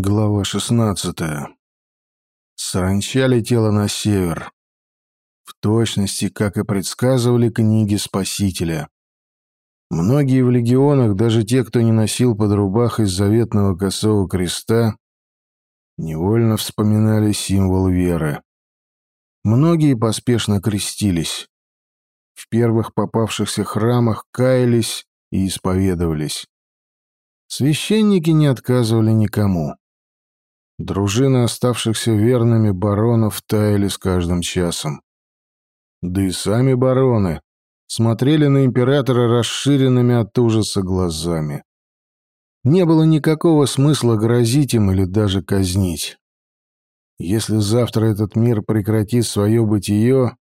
Глава 16. Саранча летела на север. В точности, как и предсказывали книги Спасителя. Многие в легионах, даже те, кто не носил под рубахой заветного косого креста, невольно вспоминали символ веры. Многие поспешно крестились. В первых попавшихся храмах каялись и исповедовались. Священники не отказывали никому. Дружины оставшихся верными баронов таяли с каждым часом. Да и сами бароны смотрели на императора расширенными от ужаса глазами. Не было никакого смысла грозить им или даже казнить. Если завтра этот мир прекратит свое бытие,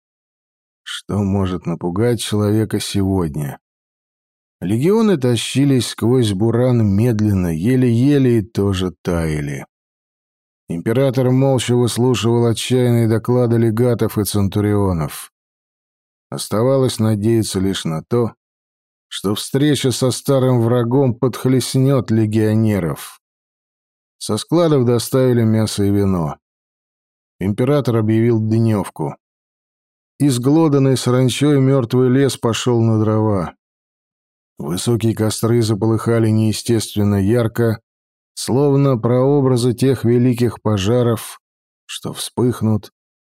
что может напугать человека сегодня? Легионы тащились сквозь буран медленно, еле-еле и тоже таяли. Император молча выслушивал отчаянные доклады легатов и центурионов. Оставалось надеяться лишь на то, что встреча со старым врагом подхлестнет легионеров. Со складов доставили мясо и вино. Император объявил дневку. Изглоданный саранчой мертвый лес пошел на дрова. Высокие костры заполыхали неестественно ярко, словно прообразы тех великих пожаров, что вспыхнут,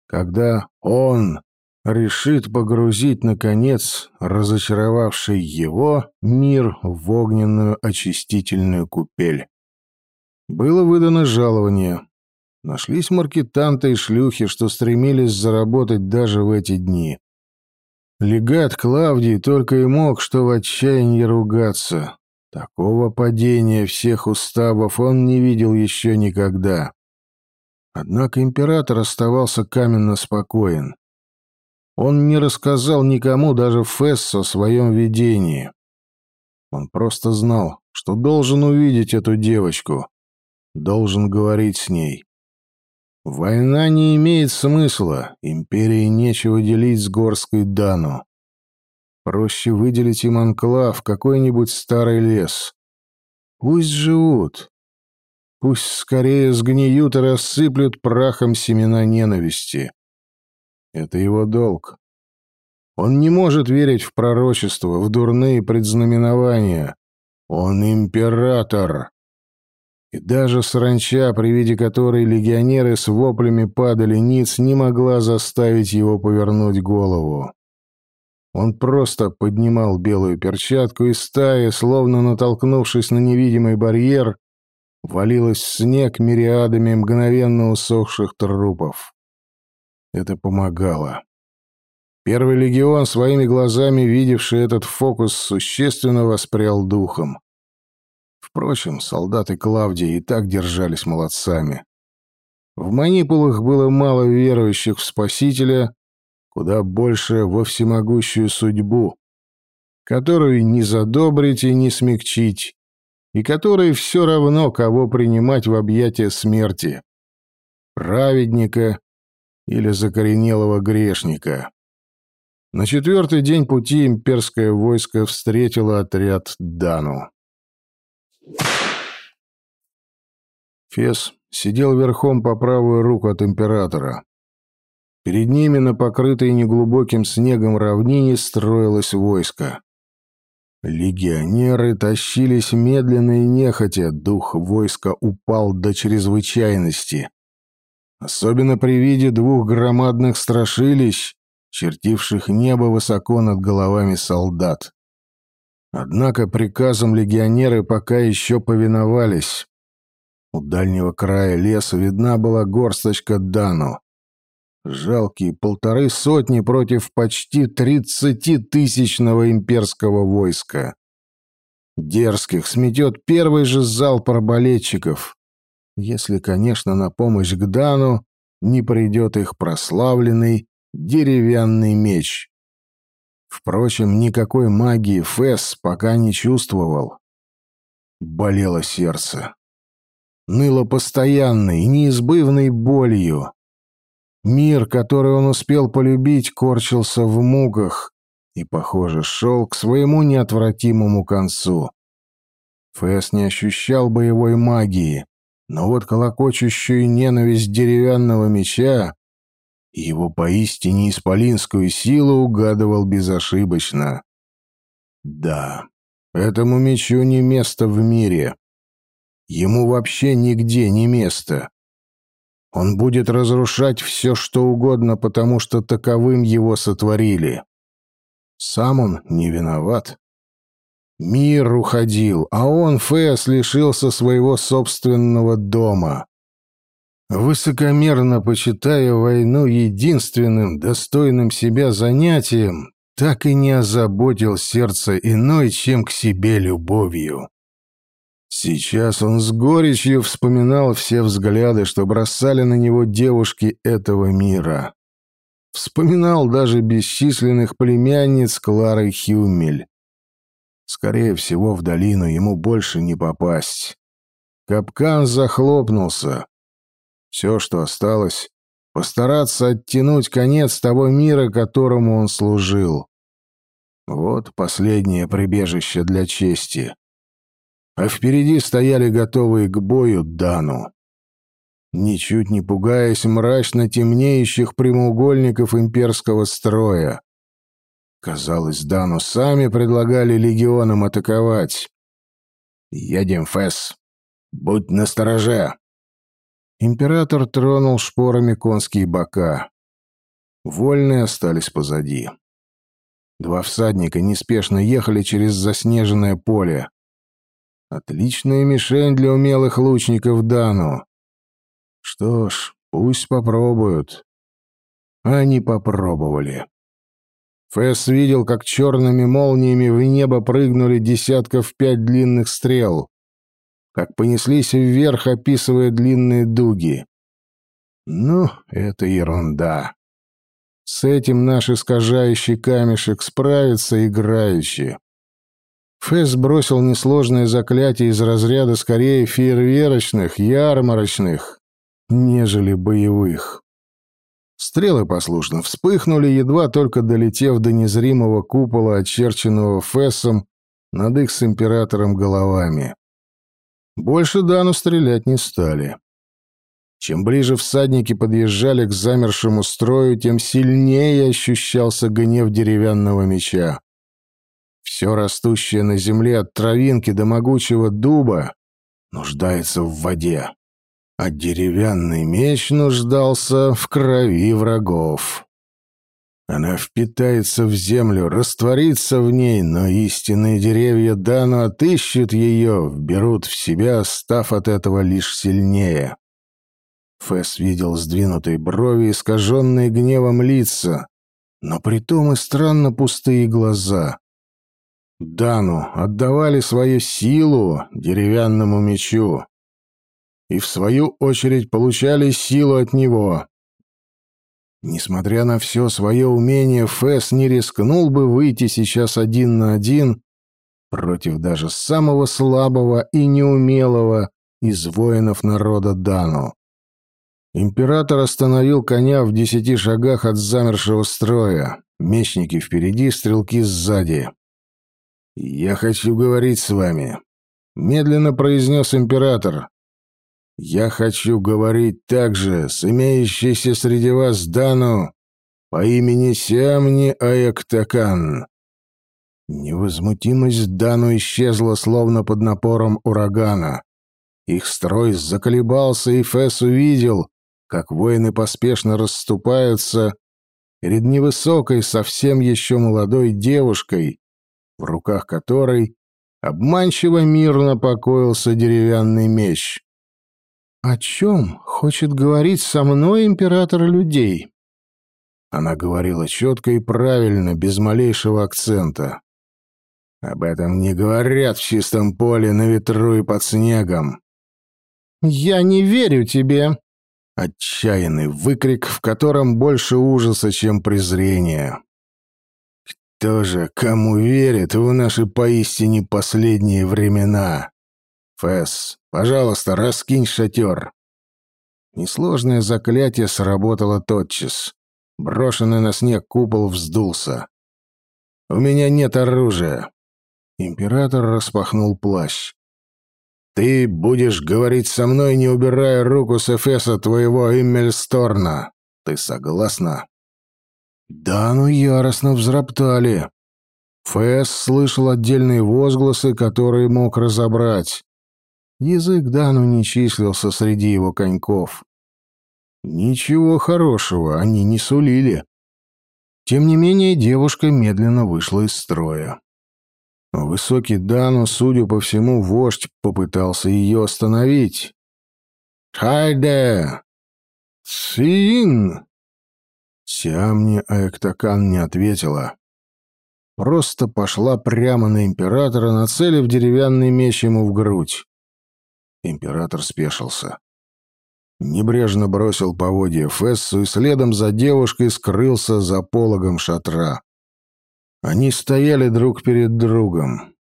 когда он решит погрузить, наконец, разочаровавший его мир в огненную очистительную купель. Было выдано жалование. Нашлись маркетанты и шлюхи, что стремились заработать даже в эти дни. Легат Клавдий только и мог что в отчаянии ругаться. Такого падения всех уставов он не видел еще никогда. Однако император оставался каменно спокоен. Он не рассказал никому, даже Фессу, о своем видении. Он просто знал, что должен увидеть эту девочку, должен говорить с ней. Война не имеет смысла, империи нечего делить с горской Дану. Проще выделить им анклав, какой-нибудь старый лес. Пусть живут. Пусть скорее сгниют и рассыплют прахом семена ненависти. Это его долг. Он не может верить в пророчество, в дурные предзнаменования. Он император. И даже саранча, при виде которой легионеры с воплями падали ниц, не могла заставить его повернуть голову. Он просто поднимал белую перчатку, и стая, словно натолкнувшись на невидимый барьер, валилась в снег мириадами мгновенно усохших трупов. Это помогало. Первый легион, своими глазами видевший этот фокус, существенно воспрял духом. Впрочем, солдаты Клавдии и так держались молодцами. В манипулах было мало верующих в Спасителя, куда больше во всемогущую судьбу, которую не задобрить и не смягчить, и которой все равно, кого принимать в объятия смерти — праведника или закоренелого грешника. На четвертый день пути имперское войско встретило отряд Дану. Фес сидел верхом по правую руку от императора. Перед ними на покрытой неглубоким снегом равнине строилось войско. Легионеры тащились медленно и нехотя, дух войска упал до чрезвычайности. Особенно при виде двух громадных страшилищ, чертивших небо высоко над головами солдат. Однако приказам легионеры пока еще повиновались. У дальнего края леса видна была горсточка Дану. Жалкие полторы сотни против почти тридцатитысячного имперского войска. Дерзких сметет первый же залп арбалетчиков. Если, конечно, на помощь к Дану не придет их прославленный деревянный меч. Впрочем, никакой магии Фэс пока не чувствовал. Болело сердце. Ныло постоянной, неизбывной болью. Мир, который он успел полюбить, корчился в муках и, похоже, шел к своему неотвратимому концу. Фэс не ощущал боевой магии, Но вот колокочущую ненависть деревянного меча и его поистине исполинскую силу угадывал безошибочно. Да, этому мечу не место в мире. Ему вообще нигде не место. Он будет разрушать все, что угодно, потому что таковым его сотворили. Сам он не виноват. Мир уходил, а он, Фэс, лишился своего собственного дома. Высокомерно почитая войну единственным достойным себя занятием, так и не озаботил сердце иной, чем к себе любовью. Сейчас он с горечью вспоминал все взгляды, что бросали на него девушки этого мира. Вспоминал даже бесчисленных племянниц Клары Хюмель. Скорее всего, в долину ему больше не попасть. Капкан захлопнулся. Все, что осталось, постараться оттянуть конец того мира, которому он служил. Вот последнее прибежище для чести. А впереди стояли готовые к бою Дану. Ничуть не пугаясь мрачно темнеющих прямоугольников имперского строя. Казалось, Дану сами предлагали легионам атаковать. «Едем, Фэс. Будь настороже!» Император тронул шпорами конские бока. Вольные остались позади. Два всадника неспешно ехали через заснеженное поле. Отличная мишень для умелых лучников Дану. Что ж, пусть попробуют. Они попробовали. Фэс видел, как черными молниями в небо прыгнули десятков пять длинных стрел, как понеслись вверх, описывая длинные дуги. Ну, это ерунда. С этим наш искажающий камешек справится играючи. Фэс бросил несложное заклятие из разряда скорее фейерверочных, ярмарочных, нежели боевых. Стрелы послушно вспыхнули, едва только долетев до незримого купола, очерченного Фессом над их с императором головами. Больше Дану стрелять не стали. Чем ближе всадники подъезжали к замершему строю, тем сильнее ощущался гнев деревянного меча. Все растущее на земле от травинки до могучего дуба нуждается в воде а деревянный меч нуждался в крови врагов. Она впитается в землю, растворится в ней, но истинные деревья Дану отыщут ее, вберут в себя, став от этого лишь сильнее. Фэс видел сдвинутые брови, искаженные гневом лица, но притом и странно пустые глаза. Дану отдавали свою силу деревянному мечу и, в свою очередь, получали силу от него. Несмотря на все свое умение, Фэс не рискнул бы выйти сейчас один на один против даже самого слабого и неумелого из воинов народа Дану. Император остановил коня в десяти шагах от замершего строя. Мечники впереди, стрелки сзади. «Я хочу говорить с вами», — медленно произнес император. Я хочу говорить также с имеющейся среди вас Дану по имени Сямни Аэктакан. Невозмутимость Дану исчезла, словно под напором урагана. Их строй заколебался, и Фесс увидел, как воины поспешно расступаются перед невысокой, совсем еще молодой девушкой, в руках которой обманчиво мирно покоился деревянный меч. «О чем хочет говорить со мной император людей?» Она говорила четко и правильно, без малейшего акцента. «Об этом не говорят в чистом поле, на ветру и под снегом». «Я не верю тебе!» Отчаянный выкрик, в котором больше ужаса, чем презрения. «Кто же кому верит в наши поистине последние времена?» «Фэс, пожалуйста, раскинь шатер». Несложное заклятие сработало тотчас. Брошенный на снег купол вздулся. «У меня нет оружия». Император распахнул плащ. Ты будешь говорить со мной, не убирая руку с Эфеса твоего Иммельсторна. Ты согласна?» Да, ну яростно взроптали. Фэс слышал отдельные возгласы, которые мог разобрать. Язык Дану не числился среди его коньков. Ничего хорошего они не сулили. Тем не менее, девушка медленно вышла из строя. Высокий Дану, судя по всему, вождь попытался ее остановить. «Хайде! Син!» Сиамни Аэктакан не ответила. Просто пошла прямо на императора, нацелив деревянный меч ему в грудь. Император спешился. Небрежно бросил поводья Фессу и следом за девушкой скрылся за пологом шатра. Они стояли друг перед другом.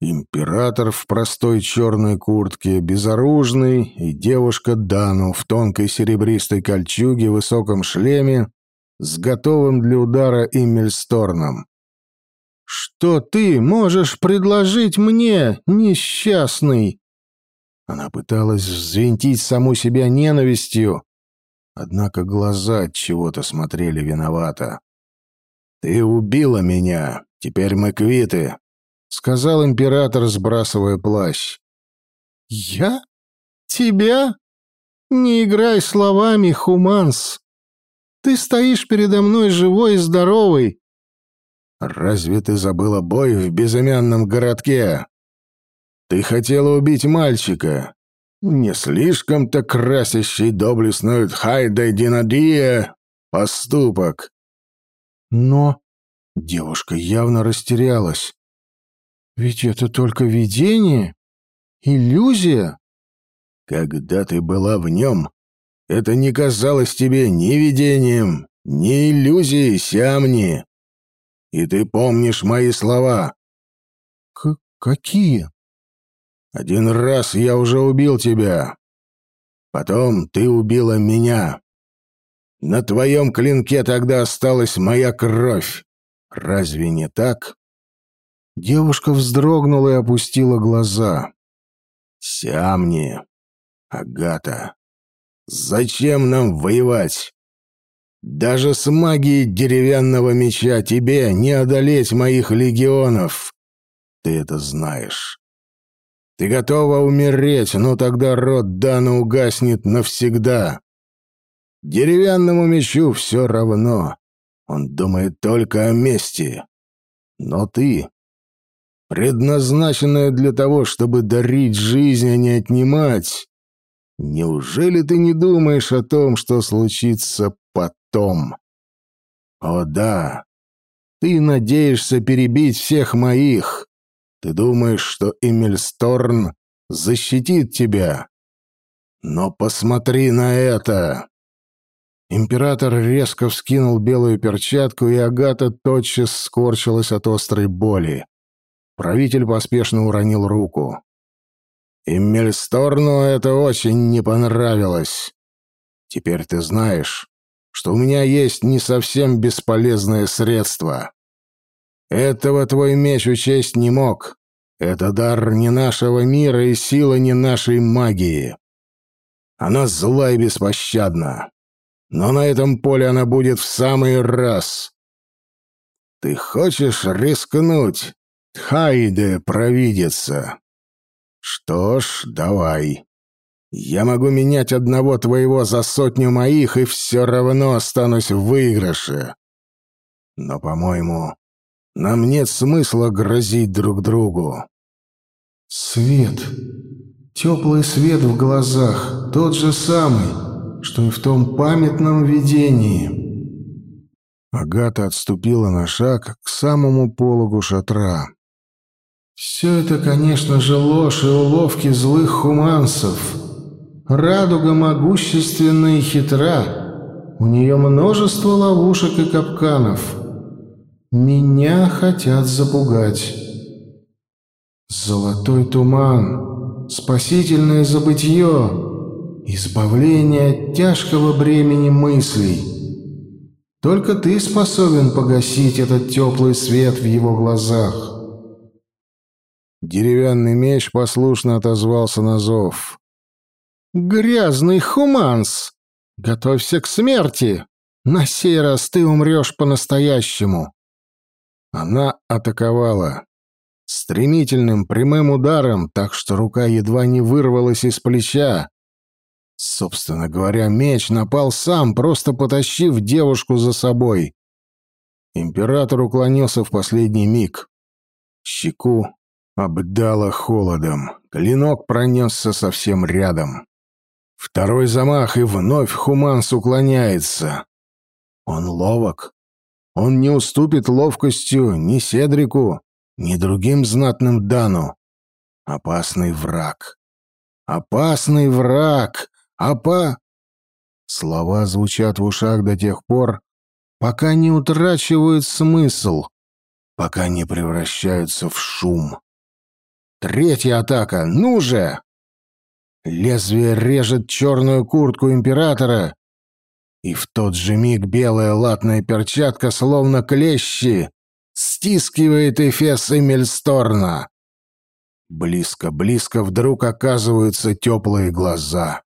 Император в простой черной куртке, безоружный, и девушка Дану в тонкой серебристой кольчуге, высоком шлеме с готовым для удара Иммельсторном. «Что ты можешь предложить мне, несчастный?» Она пыталась взвинтить саму себя ненавистью, однако глаза от чего-то смотрели виновато. «Ты убила меня, теперь мы квиты», — сказал император, сбрасывая плащ. «Я? Тебя? Не играй словами, Хуманс. Ты стоишь передо мной живой и здоровый. Разве ты забыла бой в безымянном городке? Ты хотела убить мальчика. Не слишком-то красящий доблестную Хайда Динадия поступок. Но девушка явно растерялась. Ведь это только видение, иллюзия. Когда ты была в нем, это не казалось тебе ни видением, ни иллюзией, Сямни. И ты помнишь мои слова. К какие? Один раз я уже убил тебя. Потом ты убила меня. На твоем клинке тогда осталась моя кровь. Разве не так? Девушка вздрогнула и опустила глаза. Сямни, Агата, Зачем нам воевать? Даже с магией деревянного меча тебе не одолеть моих легионов. Ты это знаешь. Ты готова умереть, но тогда род Дана угаснет навсегда. Деревянному мечу все равно. Он думает только о мести. Но ты, предназначенная для того, чтобы дарить жизнь, а не отнимать, Неужели ты не думаешь о том, что случится потом? О да, ты надеешься перебить всех моих. Ты думаешь, что Эмильсторн защитит тебя. Но посмотри на это. Император резко вскинул белую перчатку, и Агата тотчас скорчилась от острой боли. Правитель поспешно уронил руку. И Мельсторну это очень не понравилось. Теперь ты знаешь, что у меня есть не совсем бесполезное средство. Этого твой меч учесть не мог. Это дар не нашего мира и сила не нашей магии. Она зла и беспощадна. Но на этом поле она будет в самый раз. Ты хочешь рискнуть, Хайде провидится? «Что ж, давай. Я могу менять одного твоего за сотню моих, и все равно останусь в выигрыше. Но, по-моему, нам нет смысла грозить друг другу». «Свет. Теплый свет в глазах, тот же самый, что и в том памятном видении». Агата отступила на шаг к самому пологу шатра. Все это, конечно же, ложь и уловки злых хуманцев. Радуга могущественна и хитра. У нее множество ловушек и капканов. Меня хотят запугать. Золотой туман, спасительное забытье, избавление от тяжкого бремени мыслей. Только ты способен погасить этот теплый свет в его глазах. Деревянный меч послушно отозвался на зов. «Грязный хуманс! Готовься к смерти! На сей раз ты умрешь по-настоящему!» Она атаковала. Стремительным прямым ударом, так что рука едва не вырвалась из плеча. Собственно говоря, меч напал сам, просто потащив девушку за собой. Император уклонился в последний миг. Щеку обдало холодом. Клинок пронесся совсем рядом. Второй замах, и вновь Хуманс уклоняется. Он ловок. Он не уступит ловкостью ни Седрику, ни другим знатным Дану. Опасный враг. Опасный враг. Опа... Слова звучат в ушах до тех пор, пока не утрачивают смысл, пока не превращаются в шум. Третья атака. Ну же! Лезвие режет черную куртку императора, и в тот же миг белая латная перчатка, словно клещи, стискивает Эфес Эмильсторна. Близко-близко вдруг оказываются теплые глаза.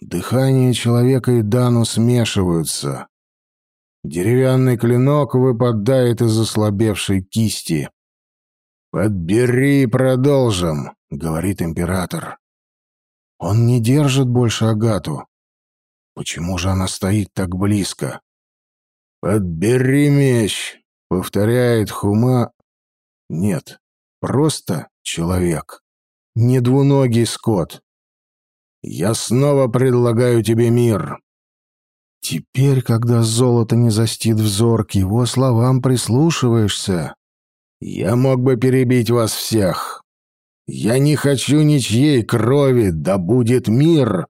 Дыхание человека и Дану смешиваются. Деревянный клинок выпадает из ослабевшей кисти. «Подбери и продолжим», — говорит император. Он не держит больше Агату. Почему же она стоит так близко? «Подбери меч», — повторяет Хума. Нет, просто человек. Не двуногий скот. «Я снова предлагаю тебе мир». Теперь, когда золото не застит взор, к его словам прислушиваешься. «Я мог бы перебить вас всех. Я не хочу ничьей крови, да будет мир!»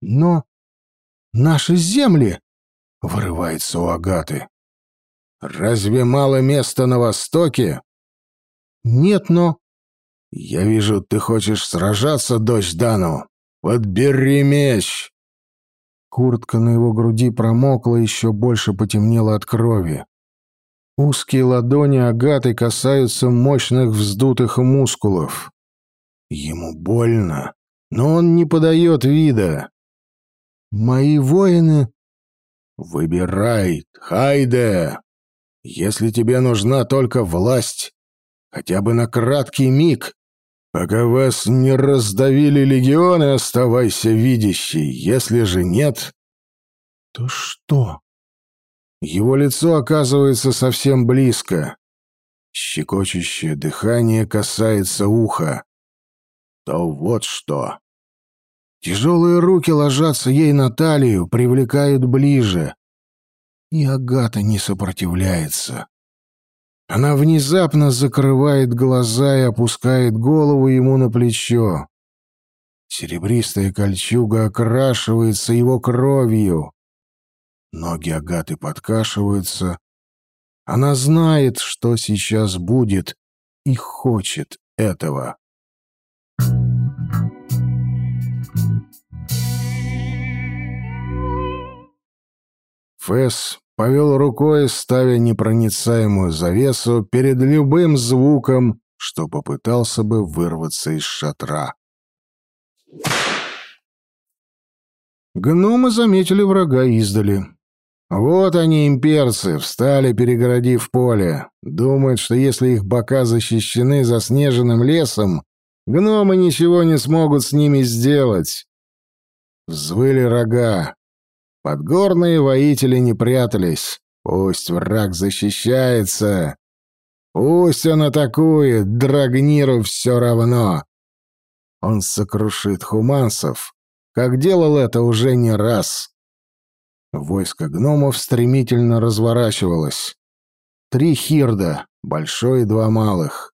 «Но наши земли!» — вырывается у Агаты. «Разве мало места на Востоке?» «Нет, но...» «Я вижу, ты хочешь сражаться, дочь Дану. Подбери меч!» Куртка на его груди промокла, еще больше потемнела от крови. Узкие ладони Агаты касаются мощных вздутых мускулов. Ему больно, но он не подает вида. «Мои воины...» «Выбирай, Хайде! Если тебе нужна только власть, хотя бы на краткий миг, пока вас не раздавили легионы, оставайся видящей. Если же нет...» «То что?» Его лицо оказывается совсем близко. Щекочущее дыхание касается уха. То вот что. Тяжелые руки ложатся ей на талию, привлекают ближе. И Агата не сопротивляется. Она внезапно закрывает глаза и опускает голову ему на плечо. Серебристая кольчуга окрашивается его кровью. Ноги Агаты подкашиваются. Она знает, что сейчас будет, и хочет этого. Фэс повел рукой, ставя непроницаемую завесу перед любым звуком, что попытался бы вырваться из шатра. Гномы заметили врага издали. Вот они, имперцы, встали, перегородив поле. Думают, что если их бока защищены заснеженным лесом, гномы ничего не смогут с ними сделать. Взвыли рога. Подгорные воители не прятались. Пусть враг защищается. Пусть он атакует, Драгниру все равно. Он сокрушит хуманцев, как делал это уже не раз. Войско гномов стремительно разворачивалось. Три хирда, большой и два малых.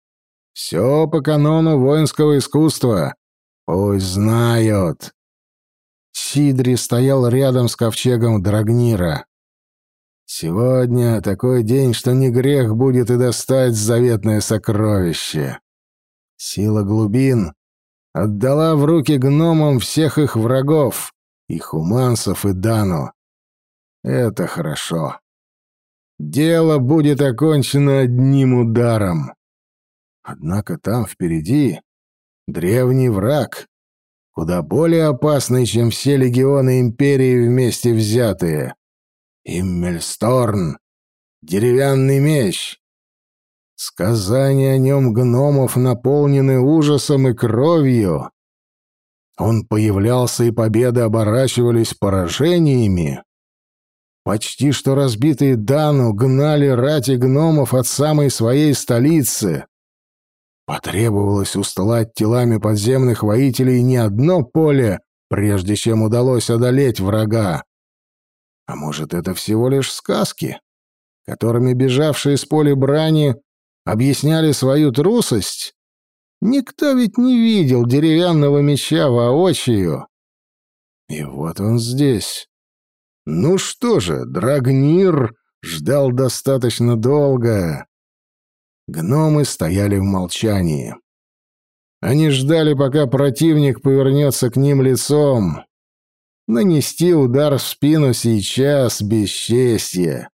Все по канону воинского искусства. Пусть знают. Сидри стоял рядом с ковчегом Драгнира. Сегодня такой день, что не грех будет и достать заветное сокровище. Сила глубин отдала в руки гномам всех их врагов, и хуманцев, и Дану. Это хорошо. Дело будет окончено одним ударом. Однако там впереди древний враг, куда более опасный, чем все легионы Империи вместе взятые. Иммельсторн, деревянный меч. Сказания о нем гномов наполнены ужасом и кровью. Он появлялся, и победы оборачивались поражениями. Почти что разбитые Дану гнали рати гномов от самой своей столицы. Потребовалось устлать телами подземных воителей не одно поле, прежде чем удалось одолеть врага. А может, это всего лишь сказки, которыми бежавшие с поля брани объясняли свою трусость? Никто ведь не видел деревянного меча воочию. И вот он здесь. Ну что же, Драгнир ждал достаточно долго. Гномы стояли в молчании. Они ждали, пока противник повернется к ним лицом. Нанести удар в спину сейчас — бесчестье.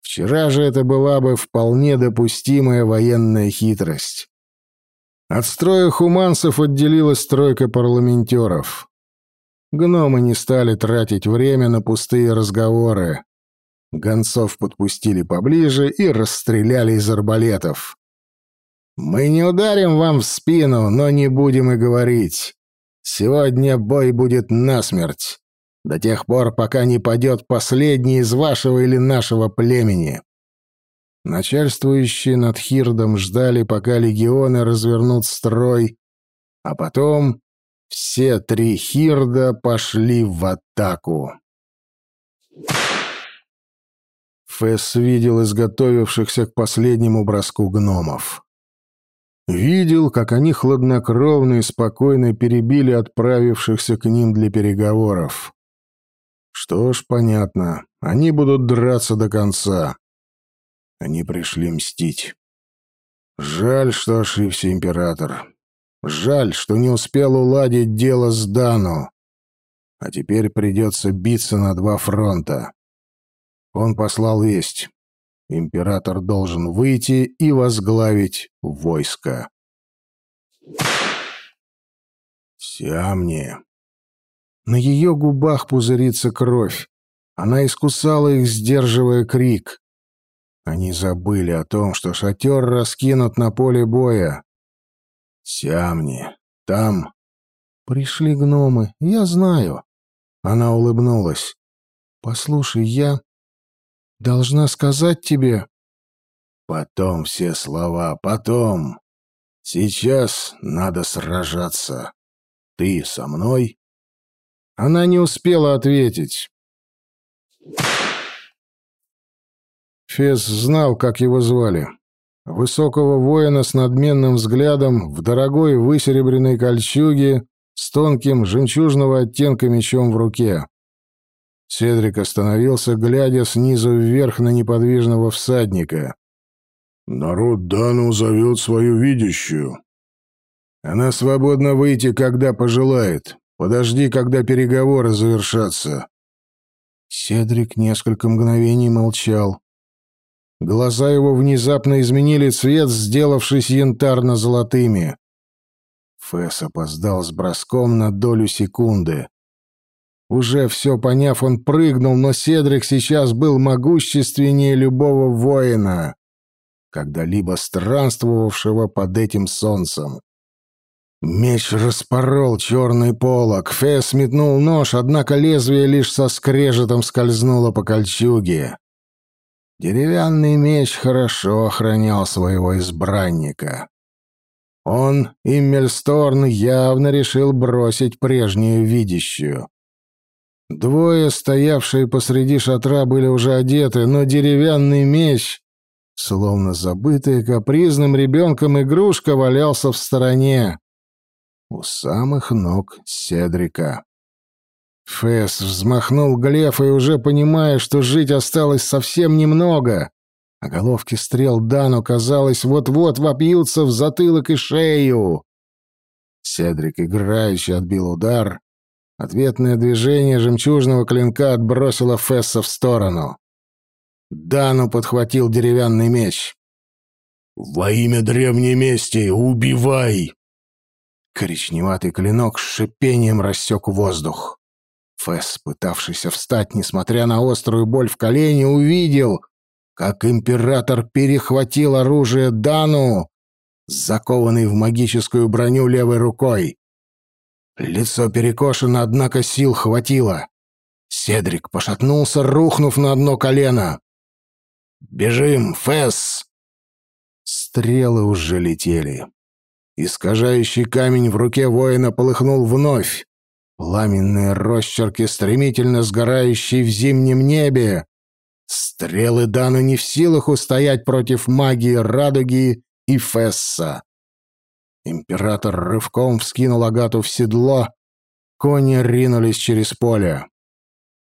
Вчера же это была бы вполне допустимая военная хитрость. От строя хуманцев отделилась тройка парламентеров. Гномы не стали тратить время на пустые разговоры. Гонцов подпустили поближе и расстреляли из арбалетов. «Мы не ударим вам в спину, но не будем и говорить. Сегодня бой будет насмерть, до тех пор, пока не падет последний из вашего или нашего племени». Начальствующие над Хирдом ждали, пока легионы развернут строй, а потом все три Хирда пошли в атаку. Фесс видел изготовившихся к последнему броску гномов. Видел, как они хладнокровно и спокойно перебили отправившихся к ним для переговоров. Что ж, понятно, они будут драться до конца. Они пришли мстить. Жаль, что ошибся император. Жаль, что не успел уладить дело с Дану. А теперь придется биться на два фронта. Он послал весть. Император должен выйти и возглавить войско. Сиамни. На ее губах пузырится кровь. Она искусала их, сдерживая крик. Они забыли о том, что шатер раскинут на поле боя. Сямни, там...» «Пришли гномы, я знаю». Она улыбнулась. «Послушай, я должна сказать тебе...» «Потом все слова, потом. Сейчас надо сражаться. Ты со мной?» Она не успела ответить. Фес знал, как его звали. Высокого воина с надменным взглядом, в дорогой высеребряной кольчуге, с тонким жемчужного оттенка мечом в руке. Седрик остановился, глядя снизу вверх на неподвижного всадника. «Народ Дану зовет свою видящую. Она свободна выйти, когда пожелает. Подожди, когда переговоры завершатся». Седрик несколько мгновений молчал. Глаза его внезапно изменили цвет, сделавшись янтарно-золотыми. Фэс опоздал с броском на долю секунды. Уже все поняв, он прыгнул, но Седрик сейчас был могущественнее любого воина, когда-либо странствовавшего под этим солнцем. Меч распорол черный полог. Фэс метнул нож, однако лезвие лишь со скрежетом скользнуло по кольчуге. Деревянный меч хорошо охранял своего избранника. Он, Иммельсторн, явно решил бросить прежнюю видящую. Двое, стоявшие посреди шатра, были уже одеты, но деревянный меч, словно забытая капризным ребенком игрушка, валялся в стороне, у самых ног Седрика. Фэс взмахнул глефой, уже понимая, что жить осталось совсем немного, а головки стрел Дану, казалось, вот-вот вопьются в затылок и шею. Седрик играюще отбил удар. Ответное движение жемчужного клинка отбросило Фесса в сторону. Дану подхватил деревянный меч. «Во имя древней мести убивай!» Коричневатый клинок с шипением рассек воздух. Фэс, пытавшийся встать, несмотря на острую боль в колене, увидел, как император перехватил оружие Дану, закованный в магическую броню левой рукой. Лицо перекошено, однако сил хватило. Седрик пошатнулся, рухнув на одно колено. «Бежим, Фэс!» Стрелы уже летели. Искажающий камень в руке воина полыхнул вновь. Пламенные росчерки, стремительно сгорающие в зимнем небе. Стрелы Дана не в силах устоять против магии радуги и Фесса. Император рывком вскинул Агату в седло. Кони ринулись через поле.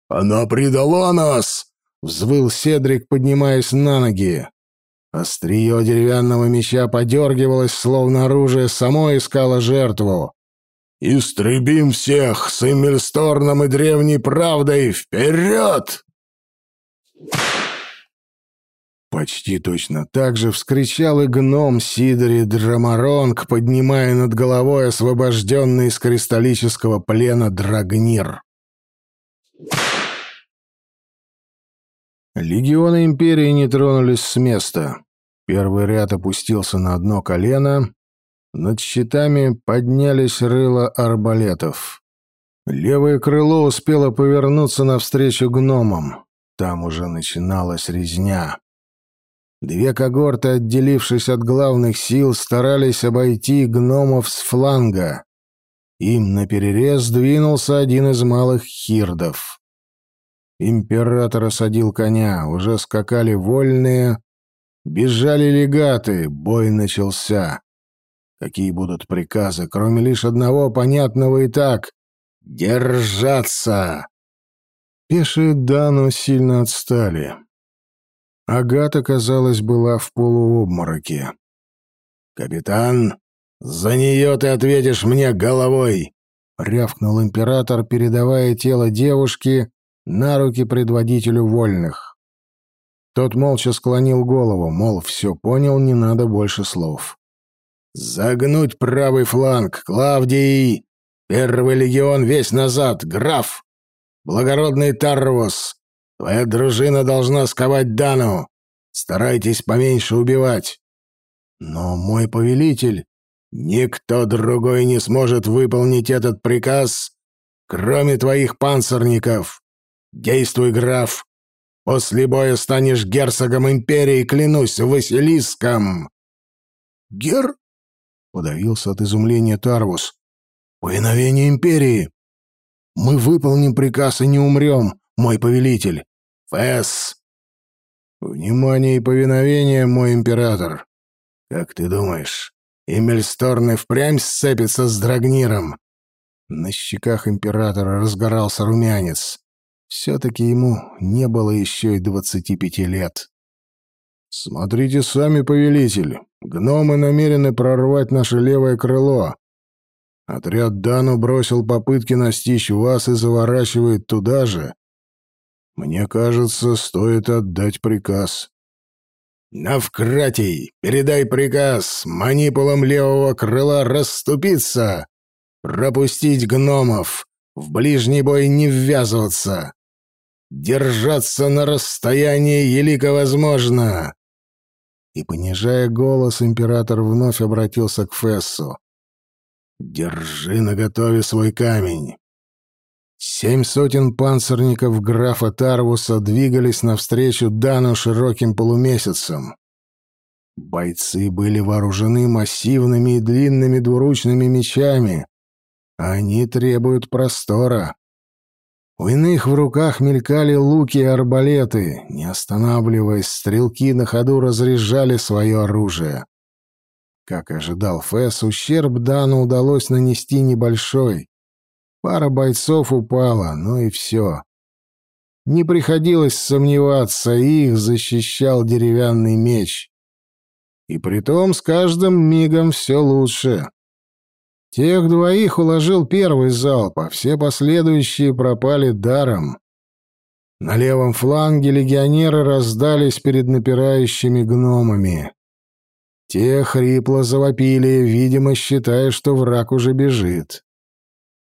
«Она предала нас!» — взвыл Седрик, поднимаясь на ноги. Острие деревянного меча подергивалось, словно оружие само искало жертву. «Истребим всех с Эмильсторном и древней правдой! Вперед!» Почти точно так же вскричал и гном Сидори Драмаронг, поднимая над головой освобожденный из кристаллического плена Драгнир. Легионы Империи не тронулись с места. Первый ряд опустился на одно колено, над щитами поднялись рыла арбалетов. Левое крыло успело повернуться навстречу гномам. Там уже начиналась резня. Две когорты, отделившись от главных сил, старались обойти гномов с фланга. Им наперерез двинулся один из малых хирдов. Император осадил коня, уже скакали вольные, бежали легаты, бой начался. Какие будут приказы, кроме лишь одного понятного и так — держаться! Пешие Дану сильно отстали. Агата, казалось, была в полуобмороке. «Капитан, за нее ты ответишь мне головой!» — рявкнул император, передавая тело девушки на руки предводителю вольных. Тот молча склонил голову, мол, все понял, не надо больше слов. «Загнуть правый фланг, Клавдий! Первый легион весь назад, граф! Благородный Тарвус! Твоя дружина должна сковать Дану! Старайтесь поменьше убивать!» «Но мой повелитель...» «Никто другой не сможет выполнить этот приказ, кроме твоих панцирников! Действуй, граф! После боя станешь герцогом империи, клянусь Василиском!» «Гер?» Подавился от изумления Тарвус. «Повиновение империи! Мы выполним приказ и не умрем, мой повелитель! Фэс!» «Внимание и повиновение, мой император! Как ты думаешь, Эмильсторн и впрямь сцепится с Драгниром?» На щеках императора разгорался румянец. Все-таки ему не было еще и двадцати пяти лет. «Смотрите сами, повелитель. Гномы намерены прорвать наше левое крыло. Отряд Дану бросил попытки настичь вас и заворачивает туда же. Мне кажется, стоит отдать приказ». «Навкратий, передай приказ манипулам левого крыла расступиться, пропустить гномов, в ближний бой не ввязываться, держаться на расстоянии елико возможно, и, понижая голос, император вновь обратился к Фессу. «Держи наготове свой камень». Семь сотен панцирников графа Тарвуса двигались навстречу Дану широким полумесяцем. Бойцы были вооружены массивными и длинными двуручными мечами. Они требуют простора. У иных в руках мелькали луки и арбалеты. Не останавливаясь, стрелки на ходу разряжали свое оружие. Как ожидал Фэс, ущерб Дану удалось нанести небольшой. Пара бойцов упала, но и все. Не приходилось сомневаться, их защищал деревянный меч. И притом с каждым мигом все лучше. Тех двоих уложил первый залп, а все последующие пропали даром. На левом фланге легионеры раздались перед напирающими гномами. Те хрипло завопили, видимо, считая, что враг уже бежит.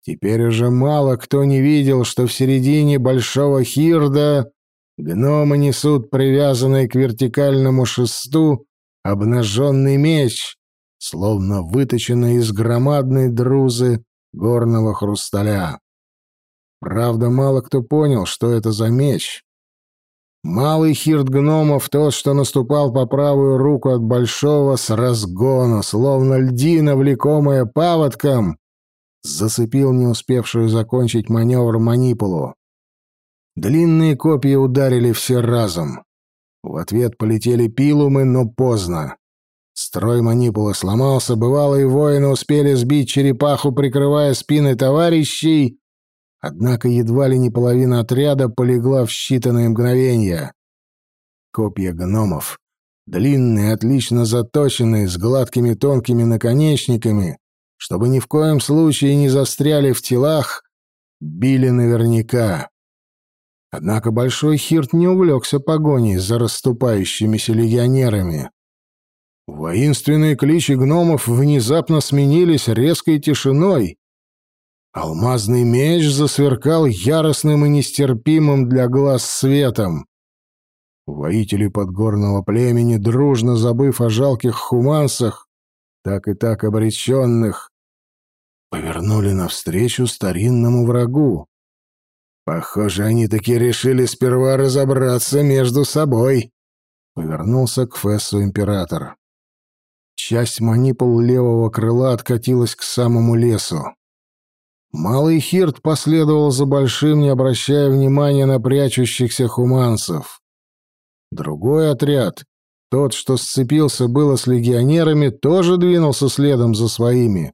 Теперь уже мало кто не видел, что в середине большого хирда гномы несут привязанный к вертикальному шесту обнаженный меч, словно выточенный из громадной друзы горного хрусталя. Правда, мало кто понял, что это за меч. Малый хирт гномов, тот, что наступал по правую руку от большого, с разгона, словно льдина, влекомая паводком, зацепил не успевшую закончить маневр манипулу. Длинные копья ударили все разом. В ответ полетели пилумы, но поздно. Строй манипула сломался, бывалые воины успели сбить черепаху, прикрывая спины товарищей, однако едва ли не половина отряда полегла в считанные мгновения. Копья гномов, длинные, отлично заточенные, с гладкими тонкими наконечниками, чтобы ни в коем случае не застряли в телах, били наверняка. Однако Большой Хирт не увлекся погоней за расступающимися легионерами. Воинственные кличи гномов внезапно сменились резкой тишиной. Алмазный меч засверкал яростным и нестерпимым для глаз светом. Воители подгорного племени, дружно забыв о жалких хумансах, так и так обреченных, повернули навстречу старинному врагу. Похоже, они таки решили сперва разобраться между собой. Повернулся к Фессу император. Часть манипул левого крыла откатилась к самому лесу. Малый Хирт последовал за большим, не обращая внимания на прячущихся хуманцев. Другой отряд, тот, что сцепился было с легионерами, тоже двинулся следом за своими.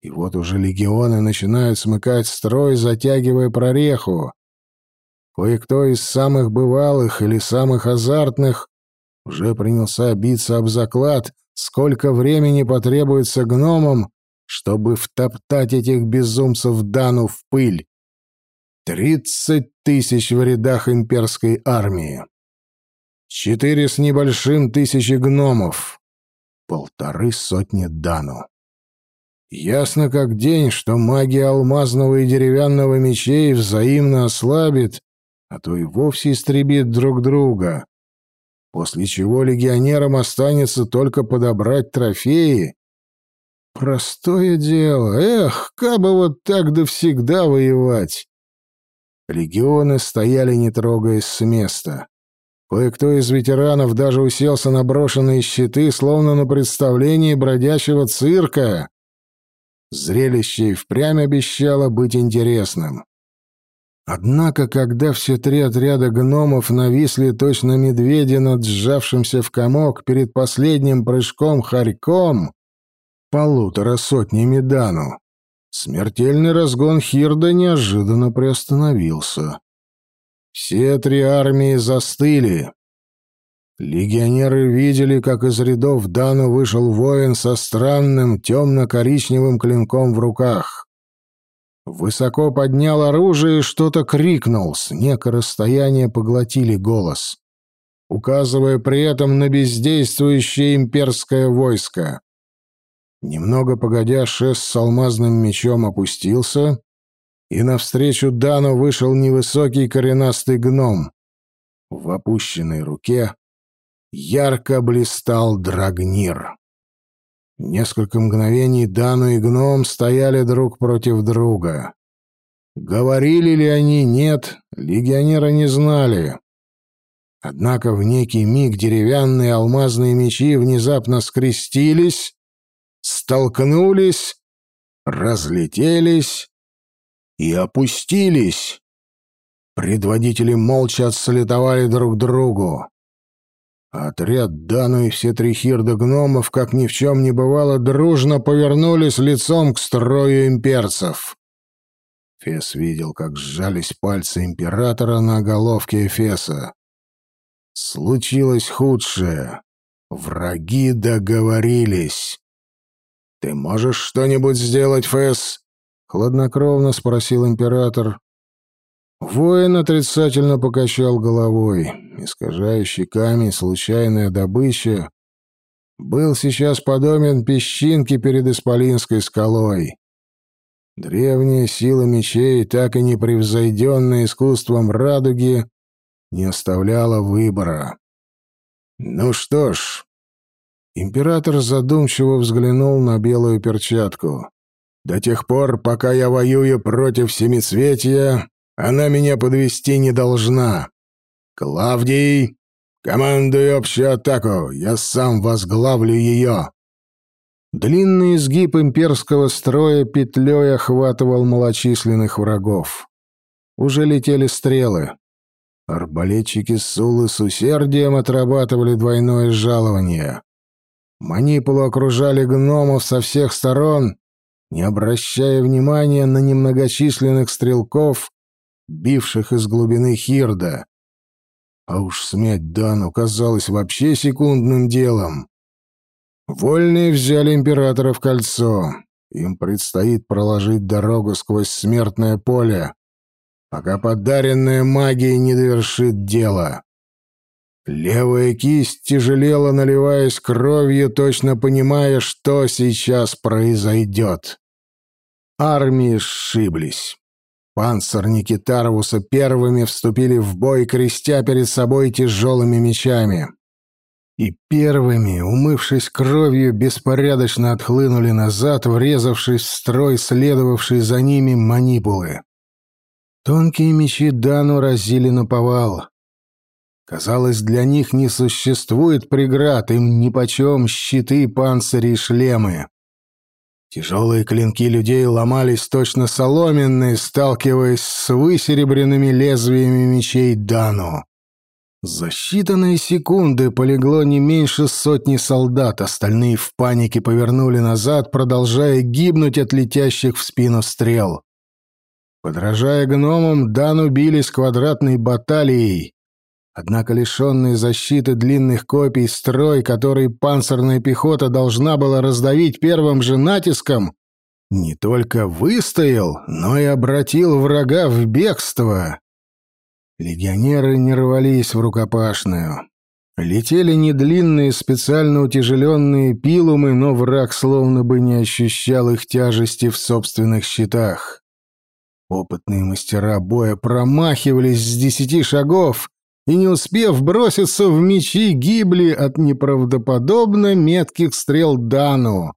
И вот уже легионы начинают смыкать строй, затягивая прореху. Кое-кто из самых бывалых или самых азартных уже принялся биться об заклад, сколько времени потребуется гномам, чтобы втоптать этих безумцев Дану в пыль. Тридцать тысяч в рядах имперской армии. Четыре с небольшим тысячи гномов. Полторы сотни Дану. Ясно как день, что магия алмазного и деревянного мечей взаимно ослабит, а то и вовсе истребит друг друга. После чего легионерам останется только подобрать трофеи. Простое дело. Эх, как бы вот так да всегда воевать. Легионы стояли, не трогаясь с места. Кое-кто из ветеранов даже уселся на брошенные щиты, словно на представлении бродячего цирка. Зрелище и впрямь обещало быть интересным. Однако, когда все три отряда гномов нависли точно медведи над сжавшимся в комок перед последним прыжком хорьком, полутора сотнями дану, смертельный разгон Хирда неожиданно приостановился. Все три армии застыли, Легионеры видели, как из рядов Дану вышел воин со странным темно-коричневым клинком в руках. Высоко поднял оружие и что-то крикнул, с некое расстояние поглотили голос, указывая при этом на бездействующее имперское войско. Немного погодя, шест с алмазным мечом опустился, и навстречу Дану вышел невысокий коренастый гном. В опущенной руке ярко блистал Драгнир. Несколько мгновений Дану и гном стояли друг против друга. Говорили ли они «нет», легионеры не знали. Однако в некий миг деревянные алмазные мечи внезапно скрестились, столкнулись, разлетелись и опустились. Предводители молча отсалютовали друг другу. Отряд Дану и все три хирда гномов, как ни в чем не бывало, дружно повернулись лицом к строю имперцев. Фес видел, как сжались пальцы императора на головке Эфеса. Случилось худшее. Враги договорились. «Ты можешь что-нибудь сделать, Фес?» — хладнокровно спросил император. Воин отрицательно покачал головой. Искажающий камень, случайная добыча. был сейчас подобен песчинке перед Исполинской скалой. Древняя сила мечей, так и не превзойденная искусством радуги, не оставляла выбора. Ну что ж, император задумчиво взглянул на белую перчатку. До тех пор, пока я воюю против семицветия, она меня подвести не должна. Клавдий, командуй общую атаку, я сам возглавлю ее. Длинный изгиб имперского строя петлей охватывал малочисленных врагов. Уже летели стрелы. Арбалетчики Сулы с усердием отрабатывали двойное жалование. Манипулу окружали гномов со всех сторон, не обращая внимания на немногочисленных стрелков, бивших из глубины Хирда. А уж смять Дану казалось вообще секундным делом. Вольные взяли императора в кольцо. Им предстоит проложить дорогу сквозь смертное поле, пока подаренная магия не довершит дело. Левая кисть тяжелела, наливаясь кровью, точно понимая, что сейчас произойдет. Армии сшиблись. Панцирники Тарвуса первыми вступили в бой, крестя перед собой тяжелыми мечами и первыми, умывшись кровью, беспорядочно отхлынули назад, врезавшись в строй, следовавший за ними манипулы. Тонкие мечи Дану разили на повал. Казалось, для них не существует преград, им нипочем щиты, панцири и шлемы. Тяжелые клинки людей ломались точно соломенные, сталкиваясь с высеребренными лезвиями мечей Дану. За считанные секунды полегло не меньше сотни солдат, остальные в панике повернули назад, продолжая гибнуть от летящих в спину стрел. Подражая гномам, Дан убились квадратной баталией, однако лишенный защиты длинных копий строй, который панцирная пехота должна была раздавить первым же натиском, не только выстоял, но и обратил врага в бегство. Легионеры не рвались в рукопашную. Летели не длинные, специально утяжеленные пилумы, но враг словно бы не ощущал их тяжести в собственных щитах. Опытные мастера боя промахивались с десяти шагов и, не успев броситься в мечи, гибли от неправдоподобно метких стрел Дану,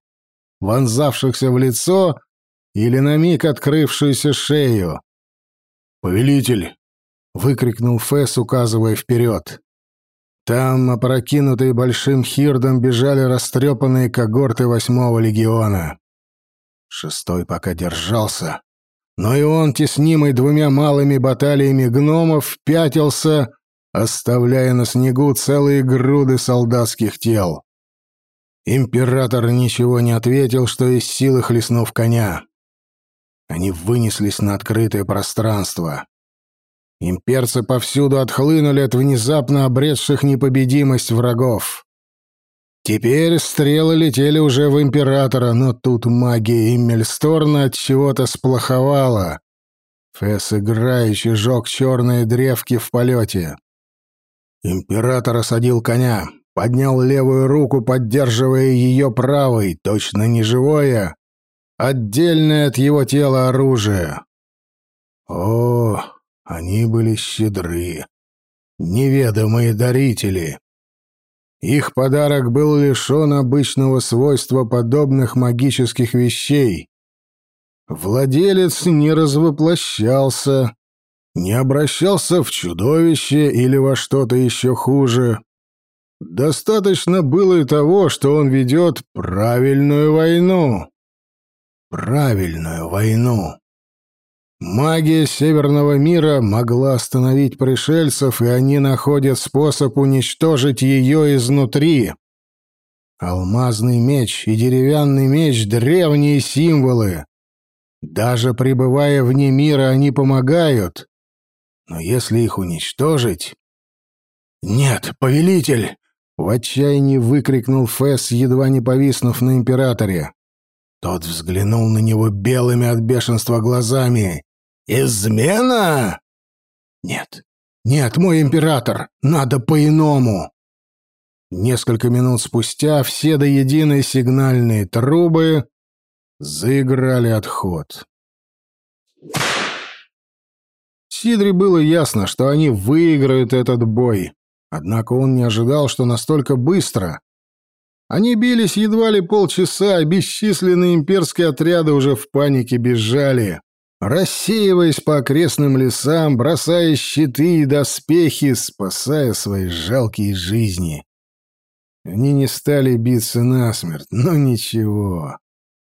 вонзавшихся в лицо или на миг открывшуюся шею. «Повелитель, выкрикнул Фэс, указывая вперед. Там, опрокинутые большим хирдом, бежали растрепанные когорты восьмого легиона. Шестой пока держался, но и он, теснимый двумя малыми баталиями гномов, пятился, оставляя на снегу целые груды солдатских тел. Император ничего не ответил, что из силы хлестнув коня. Они вынеслись на открытое пространство. Имперцы повсюду отхлынули от внезапно обретших непобедимость врагов. Теперь стрелы летели уже в императора, но тут магия Иммельсторна от чего-то сплоховала. Фесс играючи жег черные древки в полете. Император осадил коня, поднял левую руку, поддерживая ее правой, точно не живое, отдельное от его тела оружие. О, они были щедры. Неведомые дарители. Их подарок был лишен обычного свойства подобных магических вещей. Владелец не развоплощался, не обращался в чудовище или во что-то еще хуже. Достаточно было и того, что он ведет правильную войну. Правильную войну. Магия Северного мира могла остановить пришельцев, и они находят способ уничтожить ее изнутри. Алмазный меч и деревянный меч — древние символы. Даже пребывая вне мира, они помогают. Но если их уничтожить... «Нет, повелитель!» — в отчаянии выкрикнул Фесс, едва не повиснув на императоре. Тот взглянул на него белыми от бешенства глазами. «Измена?» «Нет, нет, мой император, надо по-иному!» Несколько минут спустя все до единой сигнальные трубы заиграли отход. Сидре было ясно, что они выиграют этот бой, однако он не ожидал, что настолько быстро. Они бились едва ли полчаса, а бесчисленные имперские отряды уже в панике бежали, рассеиваясь по окрестным лесам, бросая щиты и доспехи, спасая свои жалкие жизни. Они не стали биться насмерть, но ничего.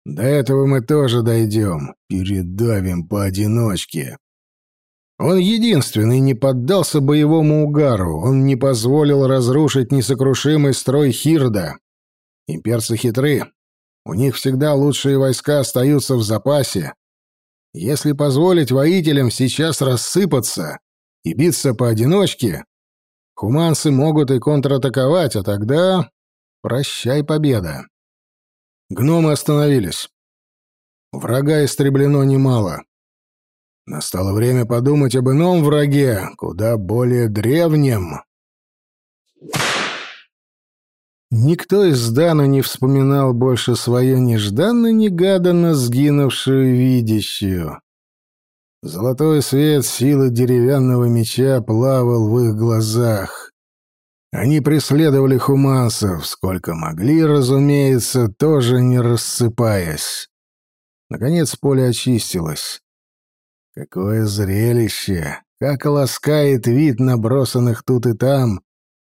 До этого мы тоже дойдем, передавим поодиночке. Он единственный не поддался боевому угару, он не позволил разрушить несокрушимый строй Хирда. Имперцы хитры, у них всегда лучшие войска остаются в запасе. Если позволить воителям сейчас рассыпаться и биться поодиночке, Хуманцы могут и контратаковать, а тогда... Прощай, победа. Гномы остановились. Врага истреблено немало. Настало время подумать об ином враге, куда более древнем. Никто из Дана не вспоминал больше свою нежданно-негаданно сгинувшую видящую. Золотой свет силы деревянного меча плавал в их глазах. Они преследовали хумансов, сколько могли, разумеется, тоже не рассыпаясь. Наконец поле очистилось. Какое зрелище! Как ласкает вид набросанных тут и там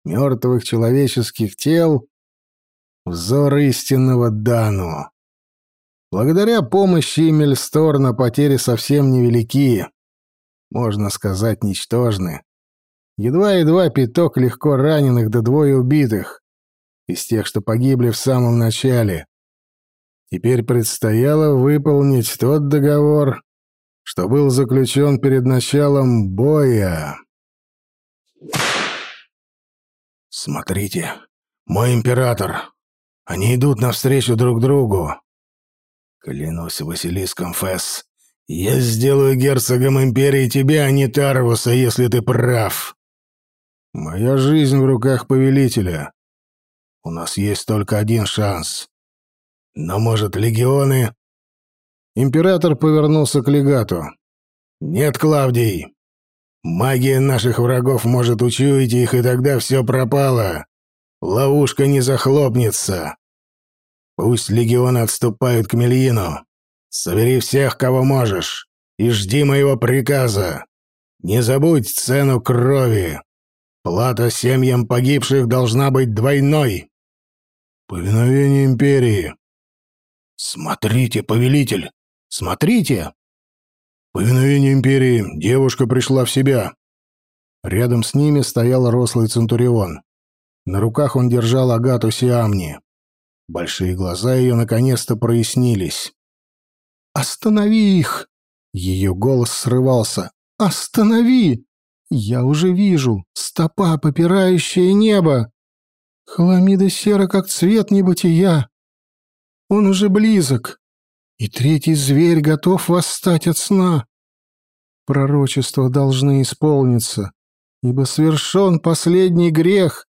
мертвых человеческих тел взор истинного Дану. Благодаря помощи Мельсторна потери совсем невелики, можно сказать, ничтожны. Едва-едва пяток легко раненых до двое убитых, из тех, что погибли в самом начале. Теперь предстояло выполнить тот договор, что был заключен перед началом боя. «Смотрите, мой император! Они идут навстречу друг другу!» Клянусь Василиском Фесс, я сделаю герцогом империи тебя, а не Тарвуса, если ты прав. Моя жизнь в руках повелителя. У нас есть только один шанс. Но, может, легионы...» Император повернулся к легату. «Нет, Клавдий. Магия наших врагов может учуять их, и тогда все пропало. Ловушка не захлопнется. Пусть легионы отступают к Мельину. Собери всех, кого можешь, и жди моего приказа. Не забудь цену крови. Плата семьям погибших должна быть двойной. Повиновение империи. Смотрите, повелитель, смотрите. Повиновение империи. Девушка пришла в себя. Рядом с ними стоял рослый Центурион. На руках он держал Агату Сиамни. Большие глаза ее наконец-то прояснились. «Останови их!» Ее голос срывался. «Останови! Я уже вижу. Стопа, попирающая небо. Хламида сера, как цвет небытия. Он уже близок. И третий зверь готов восстать от сна. Пророчества должны исполниться, ибо совершен последний грех,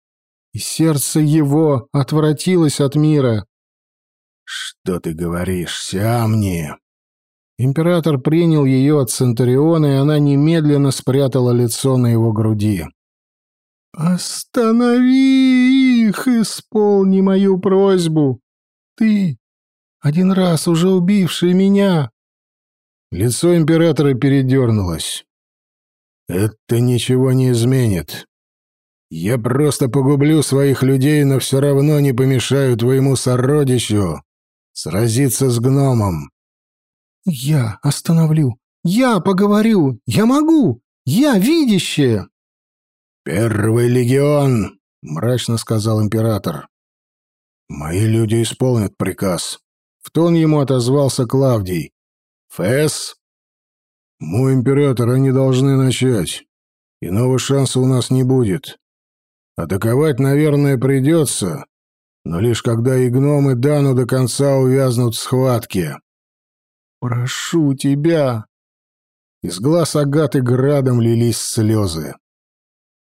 и сердце его отвратилось от мира. «Что ты говоришь, Сиамни?» Император принял ее от Центуриона, и она немедленно спрятала лицо на его груди. «Останови их, исполни мою просьбу! Ты, один раз уже убивший меня!» Лицо императора передернулось. «Это ничего не изменит. Я просто погублю своих людей, но все равно не помешаю твоему сородичу сразиться с гномом. Я остановлю. Я поговорю. Я могу. Я видящая. Первый легион, мрачно сказал император. Мои люди исполнят приказ. В тон ему отозвался Клавдий. Фэс? Мой император, они должны начать. Иного шанса у нас не будет. Атаковать, наверное, придется, но лишь когда и гномы Дану до конца увязнут в схватке. «Прошу тебя!» Из глаз Агаты градом лились слезы.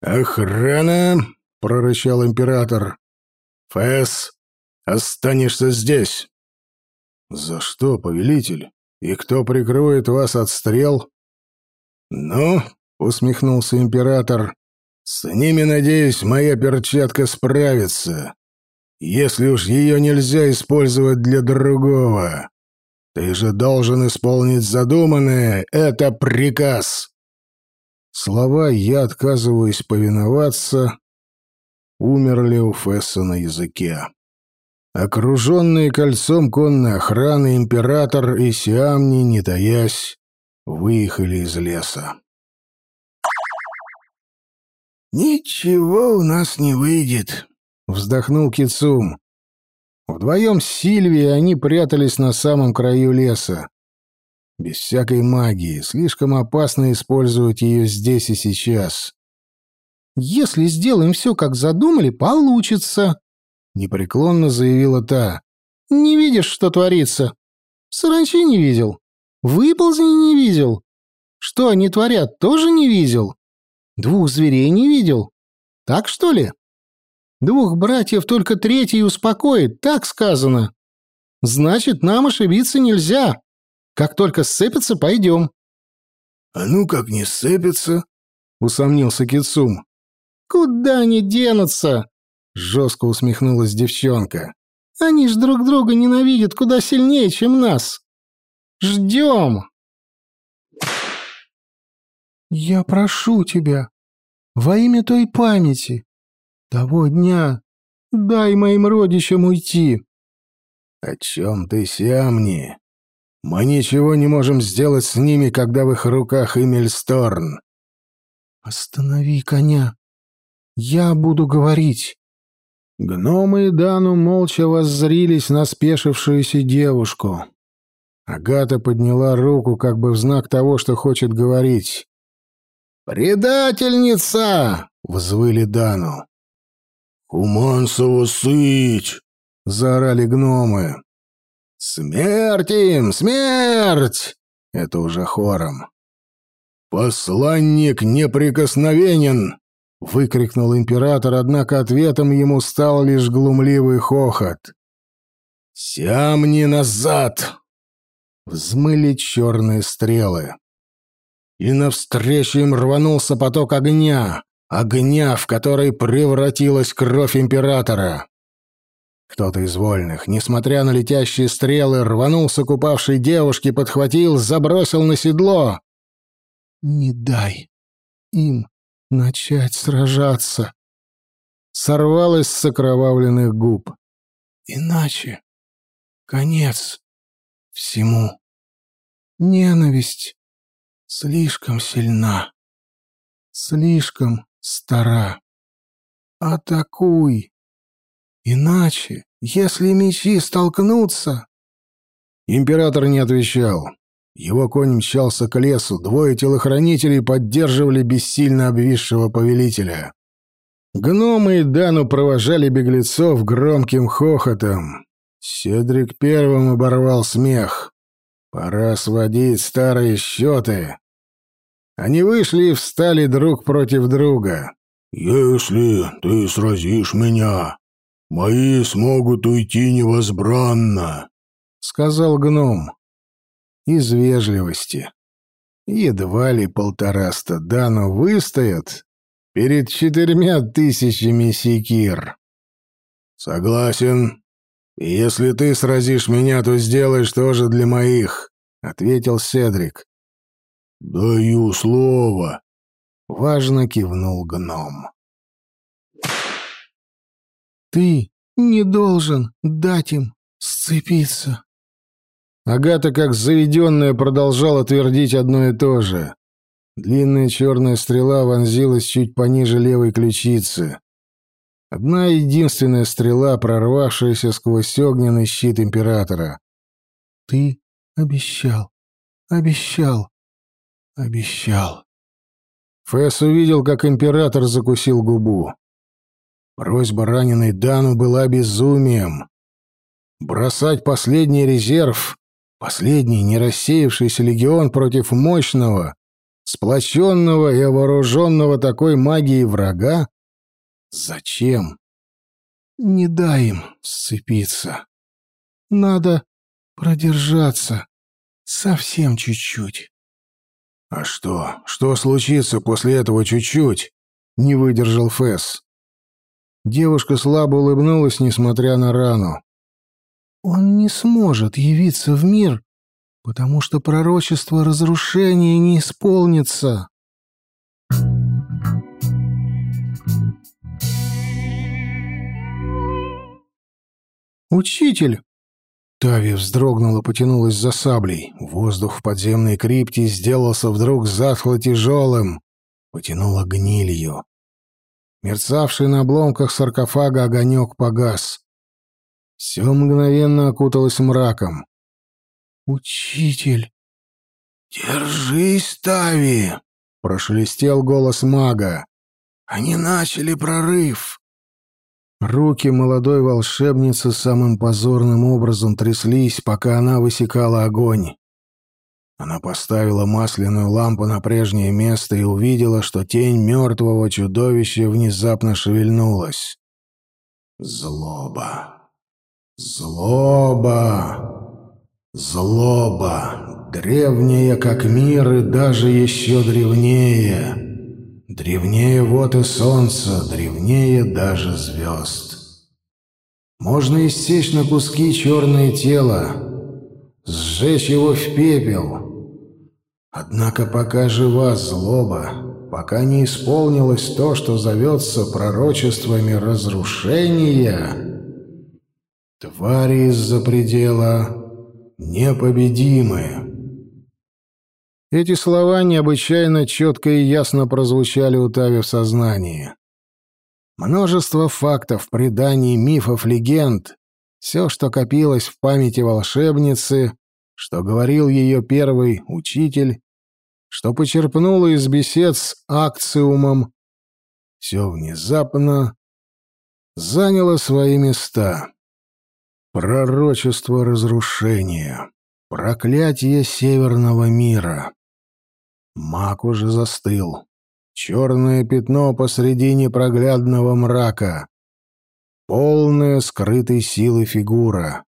«Охрана! прорычал император. «Фэс, останешься здесь!» «За что, повелитель? И кто прикроет вас от стрел?» «Ну, — усмехнулся император, — с ними, надеюсь, моя перчатка справится, если уж ее нельзя использовать для другого. Ты же должен исполнить задуманное, это приказ!» Слова «я отказываюсь повиноваться» умерли у Фесса на языке. Окруженные кольцом конной охраны император и Сиамни, не таясь, выехали из леса. «Ничего у нас не выйдет», — вздохнул Кицум. Вдвоем с Сильвией они прятались на самом краю леса. Без всякой магии, слишком опасно использовать ее здесь и сейчас. «Если сделаем все, как задумали, получится», — непреклонно заявила та. «Не видишь, что творится? Саранчи не видел. Выползни не видел. Что они творят, тоже не видел. Двух зверей не видел. Так что ли? Двух братьев только третий успокоит, так сказано. Значит, нам ошибиться нельзя. Как только сцепятся, пойдем». «А ну как не сцепятся?» — усомнился Кицум. «Куда они денутся?» — жестко усмехнулась девчонка. «Они ж друг друга ненавидят куда сильнее, чем нас. Ждем!» «Я прошу тебя, во имя той памяти, того дня, дай моим родичам уйти». «О чем ты, Сиамни? Мы ничего не можем сделать с ними, когда в их руках Эмильсторн». «Останови коня. Я буду говорить». Гномы и Дану молча воззрились на спешившуюся девушку. Агата подняла руку, как бы в знак того, что хочет говорить. «Предательница!» — взвыли Дану. «Кумансова сыть!» — заорали гномы. «Смерть им! Смерть!» — это уже хором. «Посланник неприкосновенен!» — выкрикнул император, однако ответом ему стал лишь глумливый хохот. «Сямни назад!» Взмыли черные стрелы. И навстречу им рванулся поток огня, огня, в который превратилась кровь императора. Кто-то из вольных, несмотря на летящие стрелы, рванулся к упавшей девушке, подхватил, забросил на седло. «Не дай им начать сражаться!» Сорвалось с окровавленных губ. «Иначе конец всему. Ненависть слишком сильна, слишком стара. Атакуй!» Иначе, если мечи столкнутся... Император не отвечал. Его конь мчался к лесу, двое телохранителей поддерживали бессильно обвисшего повелителя. Гномы и Дану провожали беглецов громким хохотом. Седрик первым оборвал смех. Пора сводить старые счеты. Они вышли и встали друг против друга. «Если ты сразишь меня, «Мои смогут уйти невозбранно», — сказал гном. Из вежливости. Едва ли полтораста дану выстоят перед четырьмя тысячами секир. «Согласен. Если ты сразишь меня, то сделаешь тоже для моих», — ответил Седрик. «Даю слово», — важно кивнул гном. Ты не должен дать им сцепиться. Агата, как заведенная, продолжала твердить одно и то же. Длинная черная стрела вонзилась чуть пониже левой ключицы. Одна единственная стрела, прорвавшаяся сквозь огненный щит императора. «Ты обещал, обещал, обещал». Фэс увидел, как император закусил губу. Просьба раненой Дану была безумием. Бросать последний резерв, последний не рассеявшийся легион против мощного, сплоченного и вооруженного такой магией врага? Зачем? Не дай им сцепиться. Надо продержаться. Совсем чуть-чуть. А что? Что случится после этого чуть-чуть? Не выдержал Фэс. Девушка слабо улыбнулась, несмотря на рану. Он не сможет явиться в мир, потому что пророчество разрушения не исполнится. «Учитель!» Тави вздрогнула, и потянулась за саблей. Воздух в подземной крипте сделался вдруг затхло тяжелым. Потянуло гнилью. Мерцавший на обломках саркофага огонек погас. Все мгновенно окуталось мраком. «Учитель!» «Держись, Тави!» — прошелестел голос мага. «Они начали прорыв!» Руки молодой волшебницы самым позорным образом тряслись, пока она высекала огонь. Она поставила масляную лампу на прежнее место и увидела, что тень мертвого чудовища внезапно шевельнулась. Злоба. Злоба. Злоба. Древняя, как мир, и даже еще древнее. Древнее вот и солнце, древнее даже звезд. Можно иссечь на куски черное тело, сжечь его в пепел. Однако пока жива злоба, пока не исполнилось то, что зовется пророчествами разрушения, твари из-за предела непобедимые. Эти слова необычайно четко и ясно прозвучали у Тави в сознании. Множество фактов, преданий, мифов, легенд, все, что копилось в памяти волшебницы, что говорил ее первый учитель, что почерпнуло из бесед с акциумом, все внезапно заняло свои места. Пророчество разрушения, проклятие северного мира. Маг уже застыл. Черное пятно посреди непроглядного мрака. Полная скрытой силы фигура.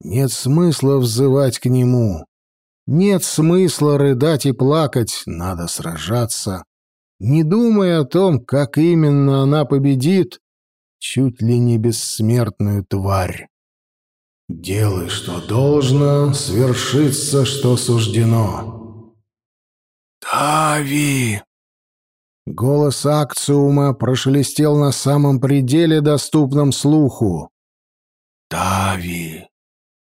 Нет смысла взывать к нему. Нет смысла рыдать и плакать, надо сражаться. Не думая о том, как именно она победит, чуть ли не бессмертную тварь. «Делай, что должно, свершится, что суждено». «Тави!» Голос акциума прошелестел на самом пределе, доступном слуху. «Тави!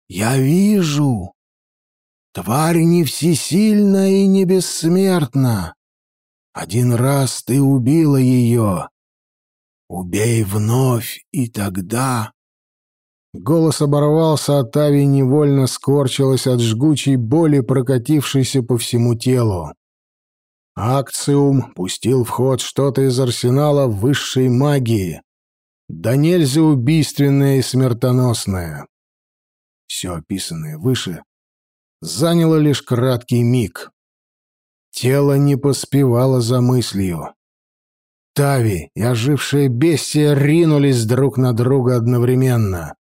Я вижу! Тварь не всесильна и не бессмертна. Один раз ты убила ее. Убей вновь, и тогда...» Голос оборвался, а Тави невольно скорчилась от жгучей боли, прокатившейся по всему телу. Акциум пустил в ход что-то из арсенала высшей магии. Да нельзя убийственное и смертоносное. Все описанное выше заняло лишь краткий миг. Тело не поспевало за мыслью. Тави и ожившее бестия ринулись друг на друга одновременно.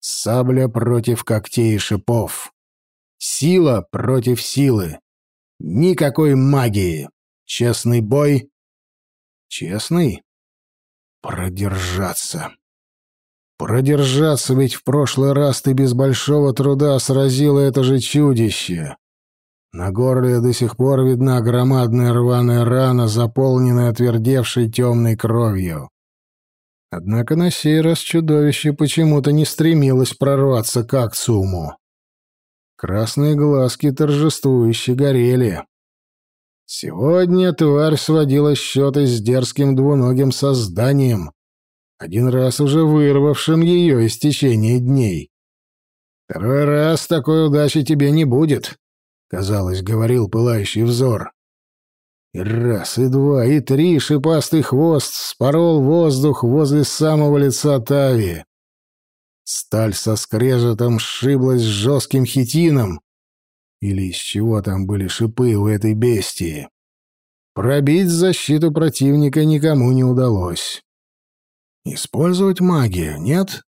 Сабля против когтей и шипов. Сила против силы. Никакой магии. Честный бой. Честный? Продержаться. Продержаться, ведь в прошлый раз ты без большого труда сразила это же чудище. На горле до сих пор видна громадная рваная рана, заполненная отвердевшей темной кровью. Однако на сей раз чудовище почему-то не стремилось прорваться к Акцуму. Красные глазки торжествующе горели. Сегодня тварь сводила счеты с дерзким двуногим созданием, один раз уже вырвавшим ее из течения дней. «Второй раз такой удачи тебе не будет», — казалось, говорил пылающий взор. И раз, и два, и три шипастый хвост спорол воздух возле самого лица Тави. Сталь со скрежетом сшиблась с жестким хитином. Или из чего там были шипы у этой бестии? Пробить защиту противника никому не удалось. Использовать магию, нет?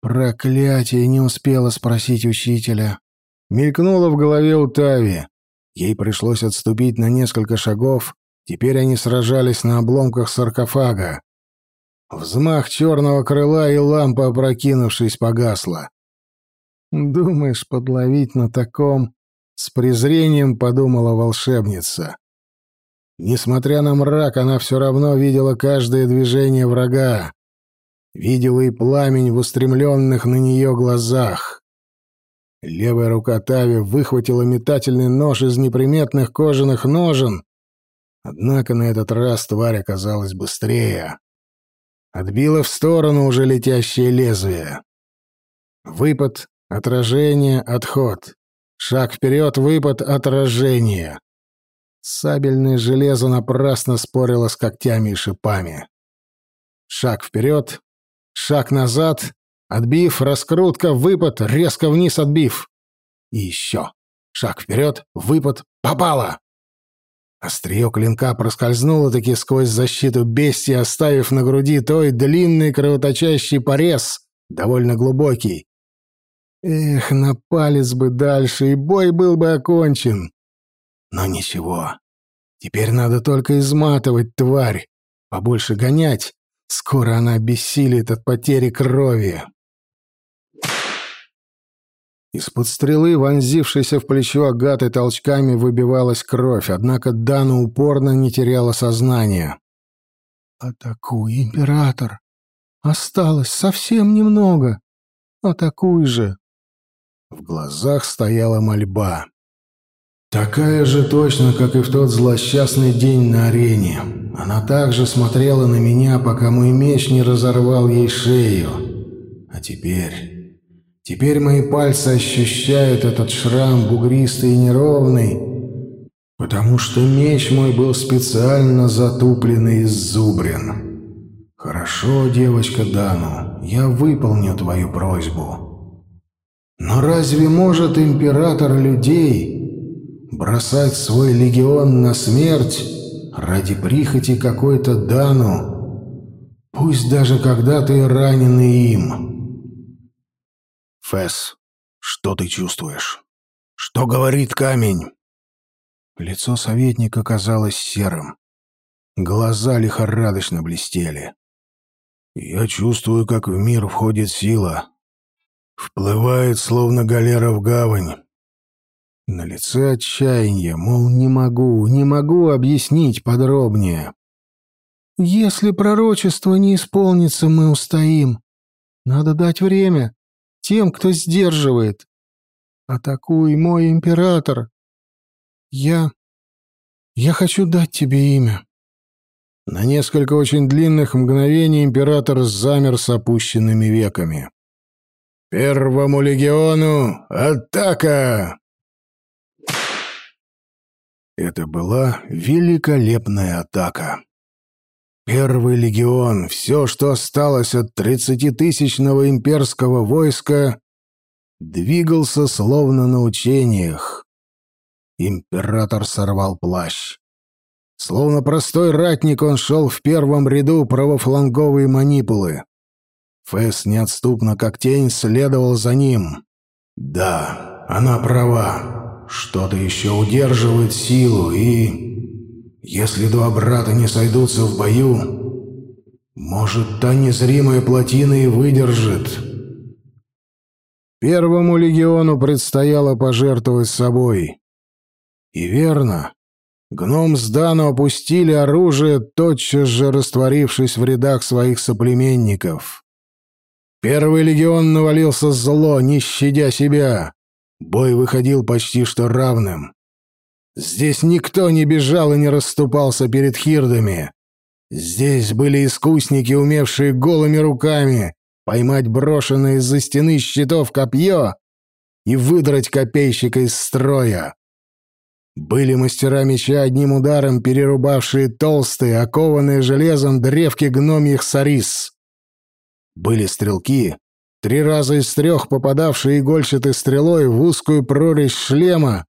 Проклятие, не успела спросить учителя. Мелькнуло в голове у Тави. Ей пришлось отступить на несколько шагов, теперь они сражались на обломках саркофага. Взмах черного крыла и лампа, опрокинувшись, погасла. «Думаешь, подловить на таком?» — с презрением подумала волшебница. Несмотря на мрак, она все равно видела каждое движение врага. Видела и пламень в устремленных на нее глазах. Левая рука Тави выхватила метательный нож из неприметных кожаных ножен, однако на этот раз тварь оказалась быстрее. Отбила в сторону уже летящее лезвие. Выпад, отражение, отход. Шаг вперед, выпад, отражение. Сабельное железо напрасно спорило с когтями и шипами. Шаг вперед, шаг назад, отбив, раскрутка, выпад, резко вниз отбив. И еще. Шаг вперед, выпад, попало! Острие клинка проскользнуло-таки сквозь защиту бестии, оставив на груди той длинный кровоточащий порез, довольно глубокий. Эх, на палец бы дальше, и бой был бы окончен. Но ничего. Теперь надо только изматывать тварь, побольше гонять. Скоро она обессилит от потери крови. Из-под стрелы, вонзившейся в плечо Агаты, толчками выбивалась кровь, однако Дана упорно не теряла сознания. «Атакуй, император! Осталось совсем немного! Атакуй же!» В глазах стояла мольба. Такая же точно, как и в тот злосчастный день на арене. Она также смотрела на меня, пока мой меч не разорвал ей шею. А теперь... Теперь мои пальцы ощущают этот шрам бугристый и неровный, потому что меч мой был специально затупленный из зубрин. Хорошо, девочка Дану, я выполню твою просьбу. Но разве может император людей бросать свой легион на смерть ради прихоти какой-то Дану, пусть даже когда ты раненый им. Фэс, что ты чувствуешь? Что говорит камень? Лицо советника казалось серым. Глаза лихорадочно блестели. Я чувствую, как в мир входит сила. Вплывает, словно галера в гавань. На лице отчаяние, мол, не могу, не могу объяснить подробнее. Если пророчество не исполнится, мы устоим. Надо дать время тем, кто сдерживает. Атакуй, мой император. Я... я хочу дать тебе имя. На несколько очень длинных мгновений император замер с опущенными веками. «Первому легиону атака!» Это была великолепная атака. Первый легион, все, что осталось от тридцатитысячного имперского войска, двигался словно на учениях. Император сорвал плащ. Словно простой ратник он шел в первом ряду правофланговые манипулы. Фэс неотступно, как тень, следовал за ним. «Да, она права. Что-то еще удерживает силу, и... Если два брата не сойдутся в бою, может, та незримая плотина и выдержит. Первому легиону предстояло пожертвовать собой. И верно. Гном с Дану опустили оружие, тотчас же растворившись в рядах своих соплеменников. Первый легион навалился зло, не щадя себя. Бой выходил почти что равным. Здесь никто не бежал и не расступался перед хирдами. Здесь были искусники, умевшие голыми руками поймать брошенное из-за стены щитов копье и выдрать копейщика из строя. Были мастера меча одним ударом, перерубавшие толстые, окованные железом древки гномьих сарис. Были стрелки, три раза из трех попадавшие игольчатой стрелой в узкую прорезь шлема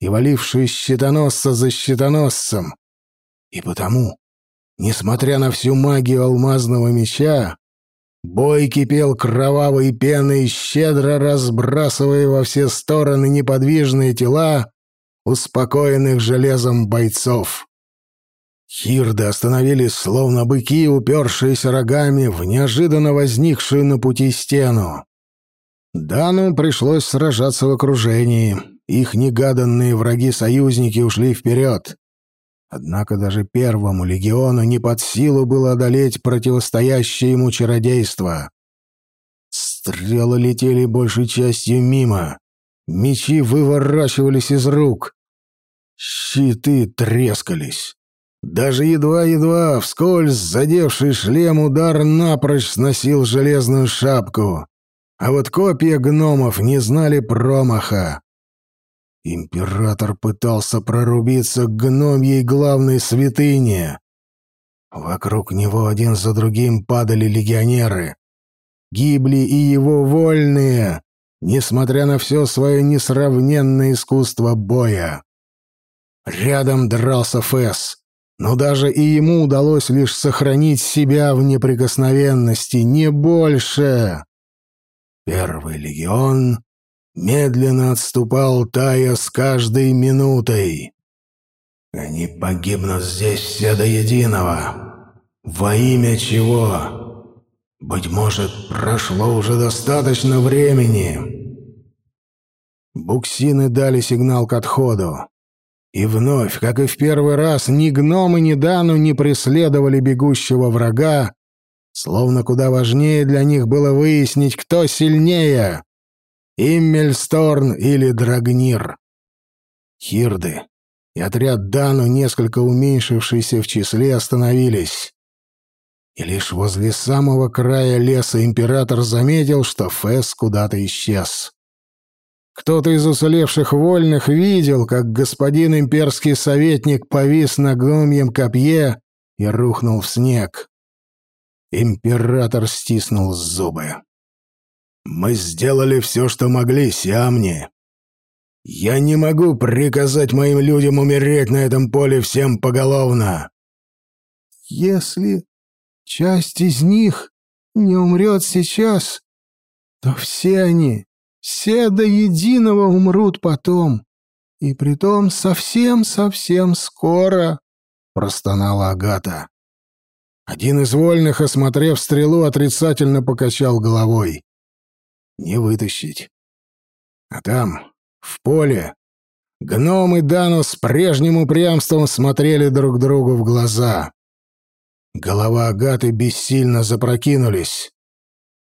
и валившие щитоносца за щитоносцем, И потому, несмотря на всю магию алмазного меча, бой кипел кровавой пеной, щедро разбрасывая во все стороны неподвижные тела успокоенных железом бойцов. Хирды остановились, словно быки, упершиеся рогами в неожиданно возникшую на пути стену. Дану пришлось сражаться в окружении. Их негаданные враги-союзники ушли вперед. Однако даже первому легиону не под силу было одолеть противостоящее ему чародейство. Стрелы летели большей частью мимо. Мечи выворачивались из рук. Щиты трескались. Даже едва-едва, вскользь задевший шлем, удар напрочь сносил железную шапку. А вот копья гномов не знали промаха. Император пытался прорубиться к гномьей главной святыне. Вокруг него один за другим падали легионеры. Гибли и его вольные, несмотря на все свое несравненное искусство боя. Рядом дрался Фэс, но даже и ему удалось лишь сохранить себя в неприкосновенности, не больше. Первый легион медленно отступал, тая с каждой минутой. Они погибнут здесь все до единого. Во имя чего? Быть может, прошло уже достаточно времени. Буксины дали сигнал к отходу. И вновь, как и в первый раз, ни гномы, ни Дану не преследовали бегущего врага, словно куда важнее для них было выяснить, кто сильнее — Иммельсторн или Драгнир. Хирды и отряд Дану, несколько уменьшившийся в числе, остановились. И лишь возле самого края леса император заметил, что Фэс куда-то исчез. Кто-то из уцелевших вольных видел, как господин имперский советник повис на гномьем копье и рухнул в снег. Император стиснул зубы. «Мы сделали все, что могли, Сиамни. Я не могу приказать моим людям умереть на этом поле всем поголовно». «Если часть из них не умрет сейчас, то все они, все до единого умрут потом, и притом совсем-совсем скоро», — простонала Агата. Один из вольных, осмотрев стрелу, отрицательно покачал головой. Не вытащить. А там, в поле, гном и Дану с прежним упрямством смотрели друг другу в глаза. Голова Агаты бессильно запрокинулись.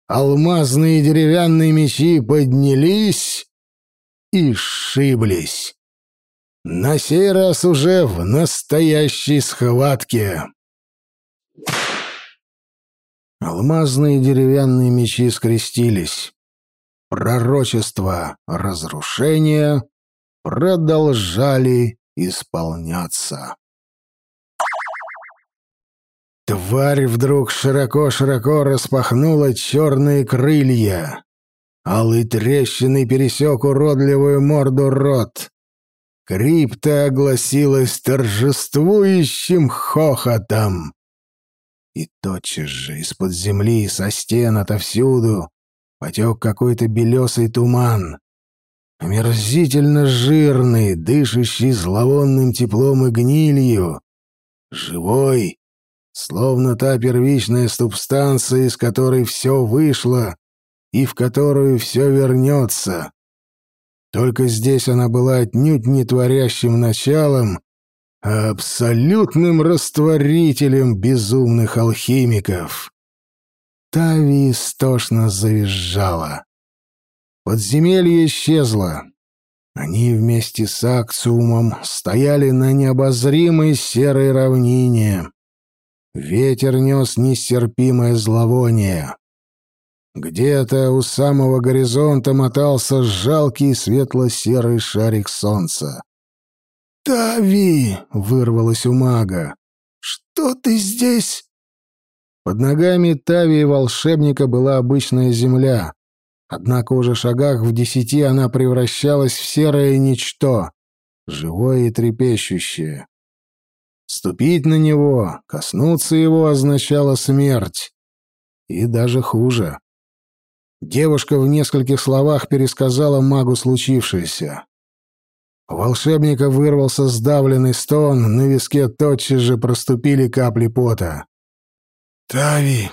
Алмазные деревянные мечи поднялись и сшиблись. На сей раз уже в настоящей схватке. Алмазные деревянные мечи скрестились. Пророчества разрушения продолжали исполняться. Тварь вдруг широко-широко распахнула черные крылья. Алый трещины пересек уродливую морду рот. Крипта огласилась торжествующим хохотом. И тотчас же из-под земли, со стен, отовсюду потек какой-то белесый туман. Омерзительно жирный, дышащий зловонным теплом и гнилью. Живой, словно та первичная субстанция, из которой все вышло и в которую все вернется. Только здесь она была отнюдь не творящим началом, абсолютным растворителем безумных алхимиков. Тави истошно завизжала. Подземелье исчезло. Они вместе с Акциумом стояли на необозримой серой равнине. Ветер нес нестерпимое зловоние. Где-то у самого горизонта мотался жалкий светло-серый шарик солнца. «Тави!» — вырвалось у мага. «Что ты здесь?» Под ногами Тави и волшебника была обычная земля. Однако уже шагах в десяти она превращалась в серое ничто, живое и трепещущее. Ступить на него, коснуться его означало смерть. И даже хуже. Девушка в нескольких словах пересказала магу случившееся. У волшебника вырвался сдавленный стон, на виске тотчас же проступили капли пота. «Тави,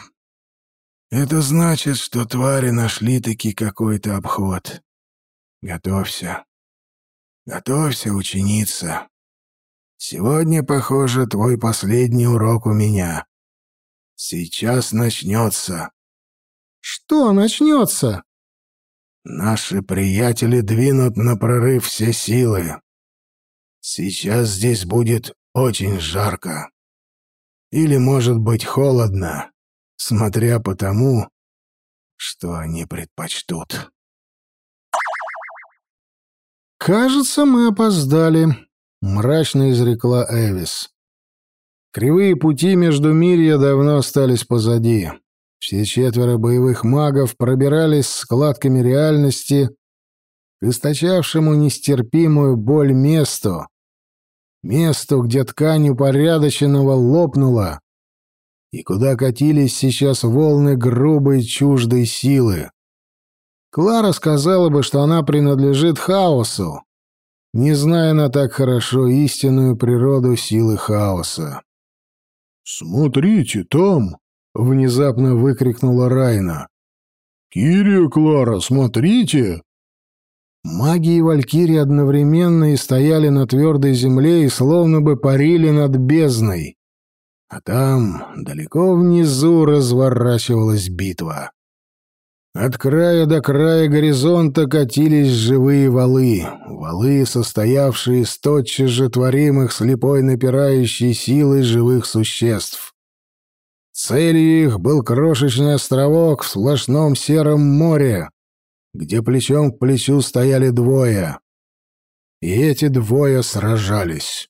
это значит, что твари нашли-таки какой-то обход. Готовься. Готовься, ученица. Сегодня, похоже, твой последний урок у меня. Сейчас начнется». «Что начнется?» Наши приятели двинут на прорыв все силы. Сейчас здесь будет очень жарко. Или, может быть, холодно, смотря по тому, что они предпочтут. «Кажется, мы опоздали», — мрачно изрекла Эвис. Кривые пути между мирья давно остались позади. Все четверо боевых магов пробирались складками реальности к источавшему нестерпимую боль месту, месту, где ткань упорядоченного лопнула, и куда катились сейчас волны грубой чуждой силы. Клара сказала бы, что она принадлежит хаосу, не зная она так хорошо истинную природу силы хаоса. «Смотрите, там!» — внезапно выкрикнула Райна. «Кирия, Клара, смотрите!» Маги и валькирии одновременно и стояли на твердой земле и словно бы парили над бездной. А там, далеко внизу, разворачивалась битва. От края до края горизонта катились живые валы, валы, состоявшие из тотчас же творимых слепой напирающей силой живых существ. Целью их был крошечный островок в сплошном сером море, где плечом к плечу стояли двое. И эти двое сражались.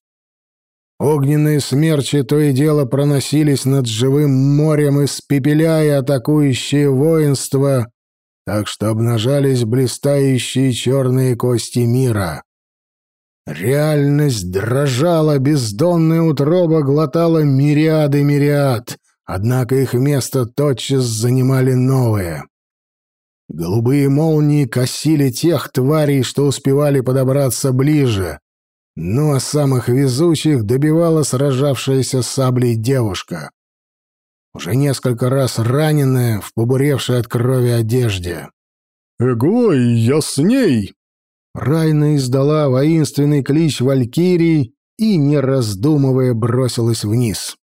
Огненные смерчи то и дело проносились над живым морем, испепеляя атакующее воинство, так что обнажались блистающие черные кости мира. Реальность дрожала, бездонная утроба глотала мириады мириад, Однако их место тотчас занимали новые. Голубые молнии косили тех тварей, что успевали подобраться ближе, ну а самых везучих добивала сражавшаяся с саблей девушка. Уже несколько раз раненая, в побуревшей от крови одежде. «Эгой, я с ней!» Райна издала воинственный клич валькирий и, не раздумывая, бросилась вниз.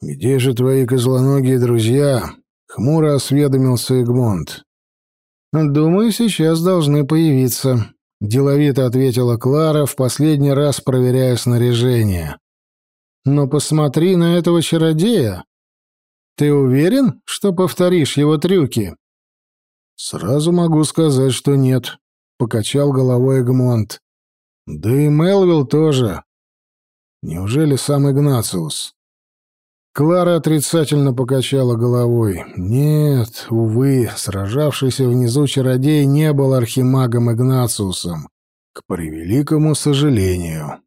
«Где же твои козлоногие друзья?» — хмуро осведомился Эгмонт. «Думаю, сейчас должны появиться», — деловито ответила Клара, в последний раз проверяя снаряжение. «Но посмотри на этого чародея. Ты уверен, что повторишь его трюки?» «Сразу могу сказать, что нет», — покачал головой Эгмонт. «Да и Мелвилл тоже. Неужели сам Игнациус?» Клара отрицательно покачала головой. Нет, увы, сражавшийся внизу чародей не был архимагом Игнациусом, к превеликому сожалению.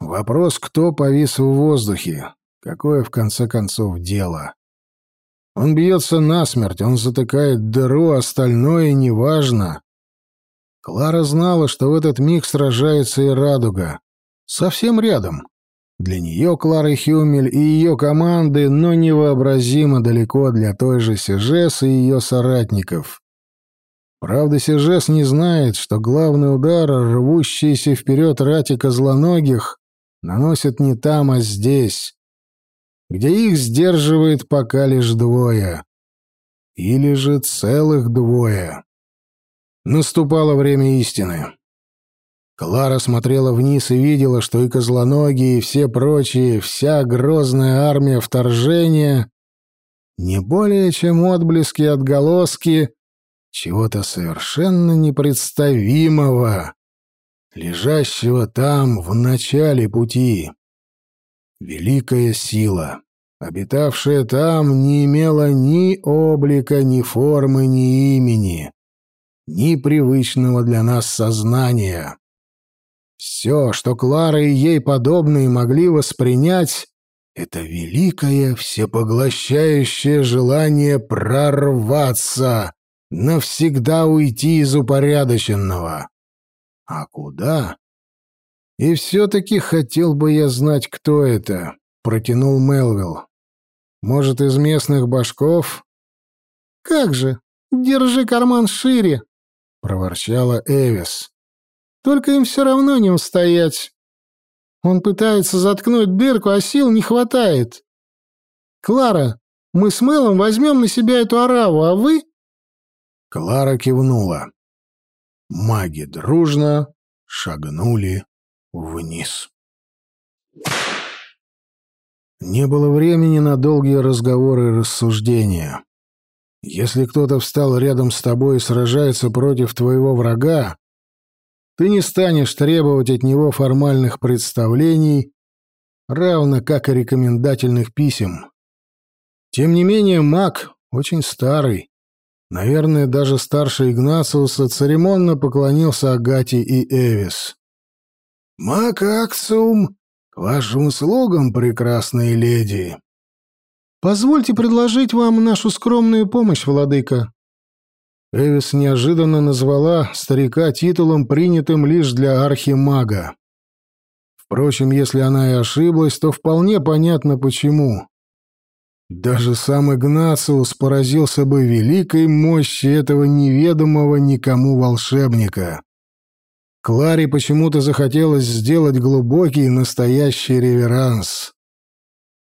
Вопрос, кто повис в воздухе, какое в конце концов дело. Он бьется насмерть, он затыкает дыру, остальное неважно. Клара знала, что в этот миг сражается и радуга. Совсем рядом. Для нее, Клары Хюмель и ее команды, но невообразимо далеко для той же Сижес и ее соратников. Правда, Сижес не знает, что главный удар, рвущийся вперед рати козлоногих, наносит не там, а здесь, где их сдерживает пока лишь двое. Или же целых двое. Наступало время истины. Клара смотрела вниз и видела, что и козлоногие, и все прочие, вся грозная армия вторжения не более чем отблески отголоски чего-то совершенно непредставимого, лежащего там в начале пути. Великая сила, обитавшая там, не имела ни облика, ни формы, ни имени, ни привычного для нас сознания. Все, что Клара и ей подобные могли воспринять, это великое всепоглощающее желание прорваться, навсегда уйти из упорядоченного. А куда? И все-таки хотел бы я знать, кто это, протянул Мелвилл. Может, из местных башков? Как же, держи карман шире, проворчала Эвис. Только им все равно не устоять. Он пытается заткнуть дырку, а сил не хватает. Клара, мы с Мэлом возьмем на себя эту ораву, а вы...» Клара кивнула. Маги дружно шагнули вниз. Не было времени на долгие разговоры и рассуждения. Если кто-то встал рядом с тобой и сражается против твоего врага, ты не станешь требовать от него формальных представлений, равно как и рекомендательных писем. Тем не менее, маг очень старый. Наверное, даже старше Игнациуса церемонно поклонился Агате и Эвис. «Маг Акциум, к вашим услугам, прекрасные леди!» «Позвольте предложить вам нашу скромную помощь, владыка», Эвис неожиданно назвала старика титулом, принятым лишь для архимага. Впрочем, если она и ошиблась, то вполне понятно почему. Даже сам Игнациус поразился бы великой мощи этого неведомого никому волшебника. Кларе почему-то захотелось сделать глубокий настоящий реверанс.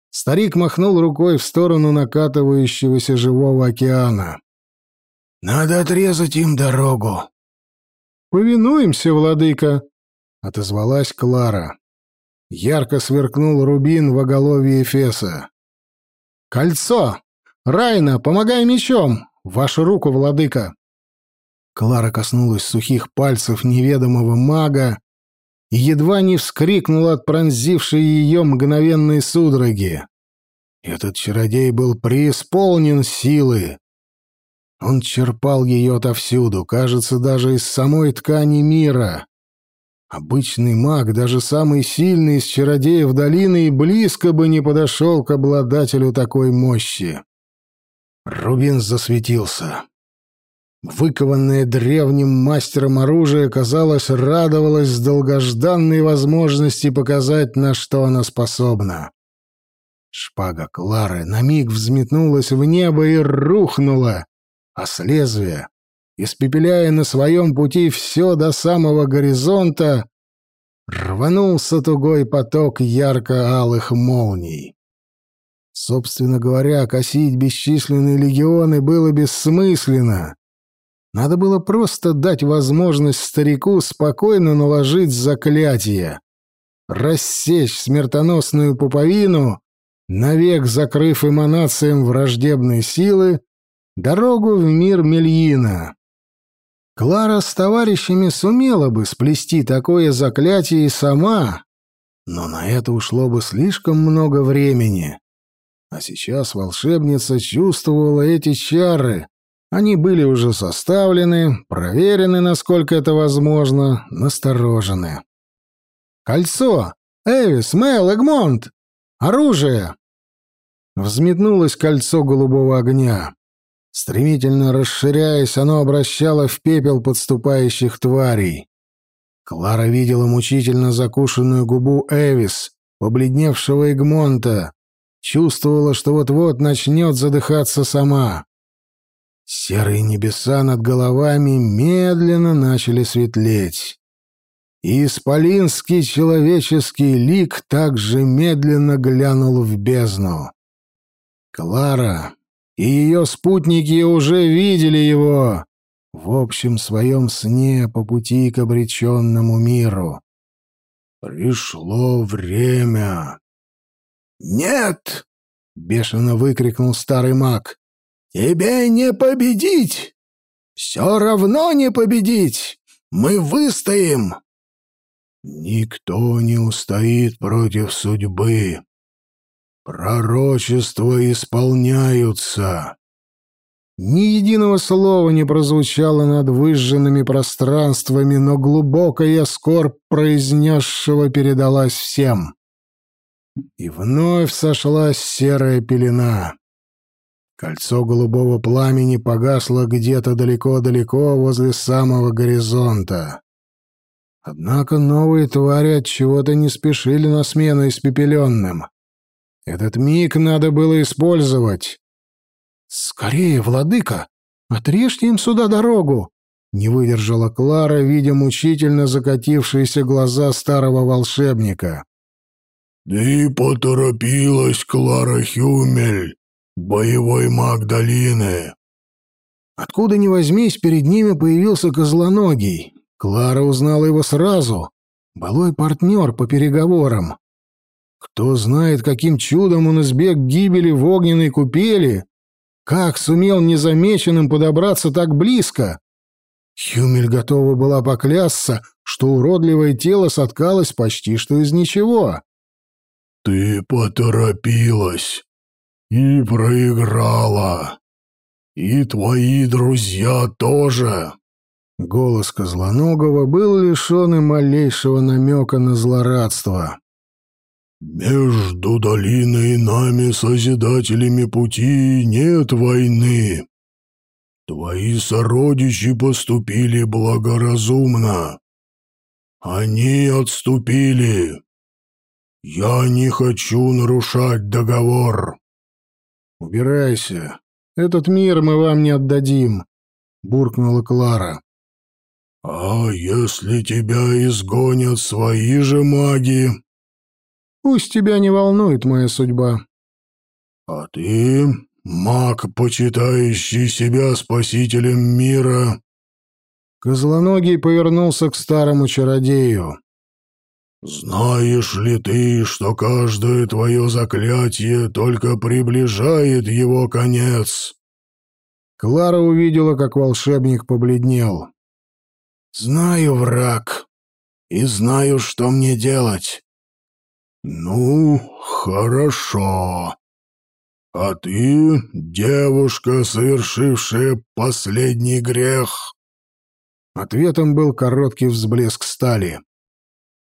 Старик махнул рукой в сторону накатывающегося живого океана. Надо отрезать им дорогу. Повинуемся, владыка, отозвалась Клара. Ярко сверкнул рубин в оголовье Эфеса. Кольцо! Райна, помогай мечом! Вашу руку, владыка! Клара коснулась сухих пальцев неведомого мага и едва не вскрикнула от пронзившей ее мгновенной судороги. Этот чародей был преисполнен силы. Он черпал ее отовсюду, кажется, даже из самой ткани мира. Обычный маг, даже самый сильный из чародеев долины, и близко бы не подошел к обладателю такой мощи. Рубин засветился. Выкованное древним мастером оружие, казалось, радовалось долгожданной возможности показать, на что она способна. Шпага Клары на миг взметнулась в небо и рухнула, а с лезвия, испепеляя на своем пути все до самого горизонта, рванулся тугой поток ярко-алых молний. Собственно говоря, косить бесчисленные легионы было бессмысленно. Надо было просто дать возможность старику спокойно наложить заклятие, рассечь смертоносную пуповину, навек закрыв эманациям враждебной силы дорогу в мир Мельина. Клара с товарищами сумела бы сплести такое заклятие и сама, но на это ушло бы слишком много времени. А сейчас волшебница чувствовала эти чары. Они были уже составлены, проверены, насколько это возможно, насторожены. «Кольцо! Эвис, Мэл, Эгмонт! Оружие!» Взметнулось кольцо голубого огня. Стремительно расширяясь, оно обращало в пепел подступающих тварей. Клара видела мучительно закушенную губу Эвис, побледневшего Эгмонта, чувствовала, что вот-вот начнет задыхаться сама. Серые небеса над головами медленно начали светлеть. И исполинский человеческий лик также медленно глянул в бездну. Клара, и ее спутники уже видели его в общем своем сне по пути к обреченному миру. «Пришло время!» «Нет!» — бешено выкрикнул старый маг. «Тебе не победить! Все равно не победить! Мы выстоим!» «Никто не устоит против судьбы!» Пророчества исполняются. Ни единого слова не прозвучало над выжженными пространствами, но глубокая скорбь произнесшего передалась всем. И вновь сошлась серая пелена. Кольцо голубого пламени погасло где-то далеко-далеко возле самого горизонта. Однако новые твари от чего-то не спешили на смену испепеленным. Этот миг надо было использовать. «Скорее, владыка! Отрежьте им сюда дорогу!» Не выдержала Клара, видя мучительно закатившиеся глаза старого волшебника. «Ты поторопилась, Клара Хюмель, боевой маг долины!» Откуда ни возьмись, перед ними появился козлоногий. Клара узнала его сразу. Былой партнер по переговорам. Кто знает, каким чудом он избег гибели в огненной купели, как сумел незамеченным подобраться так близко? Хюмель готова была поклясться, что уродливое тело соткалось почти что из ничего. «Ты поторопилась и проиграла. И твои друзья тоже». Голос Козлоногого был лишен и малейшего намека на злорадство. «Между долиной и нами, Созидателями Пути, нет войны. Твои сородичи поступили благоразумно. Они отступили. Я не хочу нарушать договор». «Убирайся. Этот мир мы вам не отдадим», — буркнула Клара. «А если тебя изгонят свои же маги?» Пусть тебя не волнует моя судьба. А ты, маг, почитающий себя спасителем мира... Козлоногий повернулся к старому чародею. «Знаешь ли ты, что каждое твое заклятие только приближает его конец?» Клара увидела, как волшебник побледнел. «Знаю, враг, и знаю, что мне делать. «Ну, хорошо. А ты, девушка, совершившая последний грех?» Ответом был короткий взблеск стали.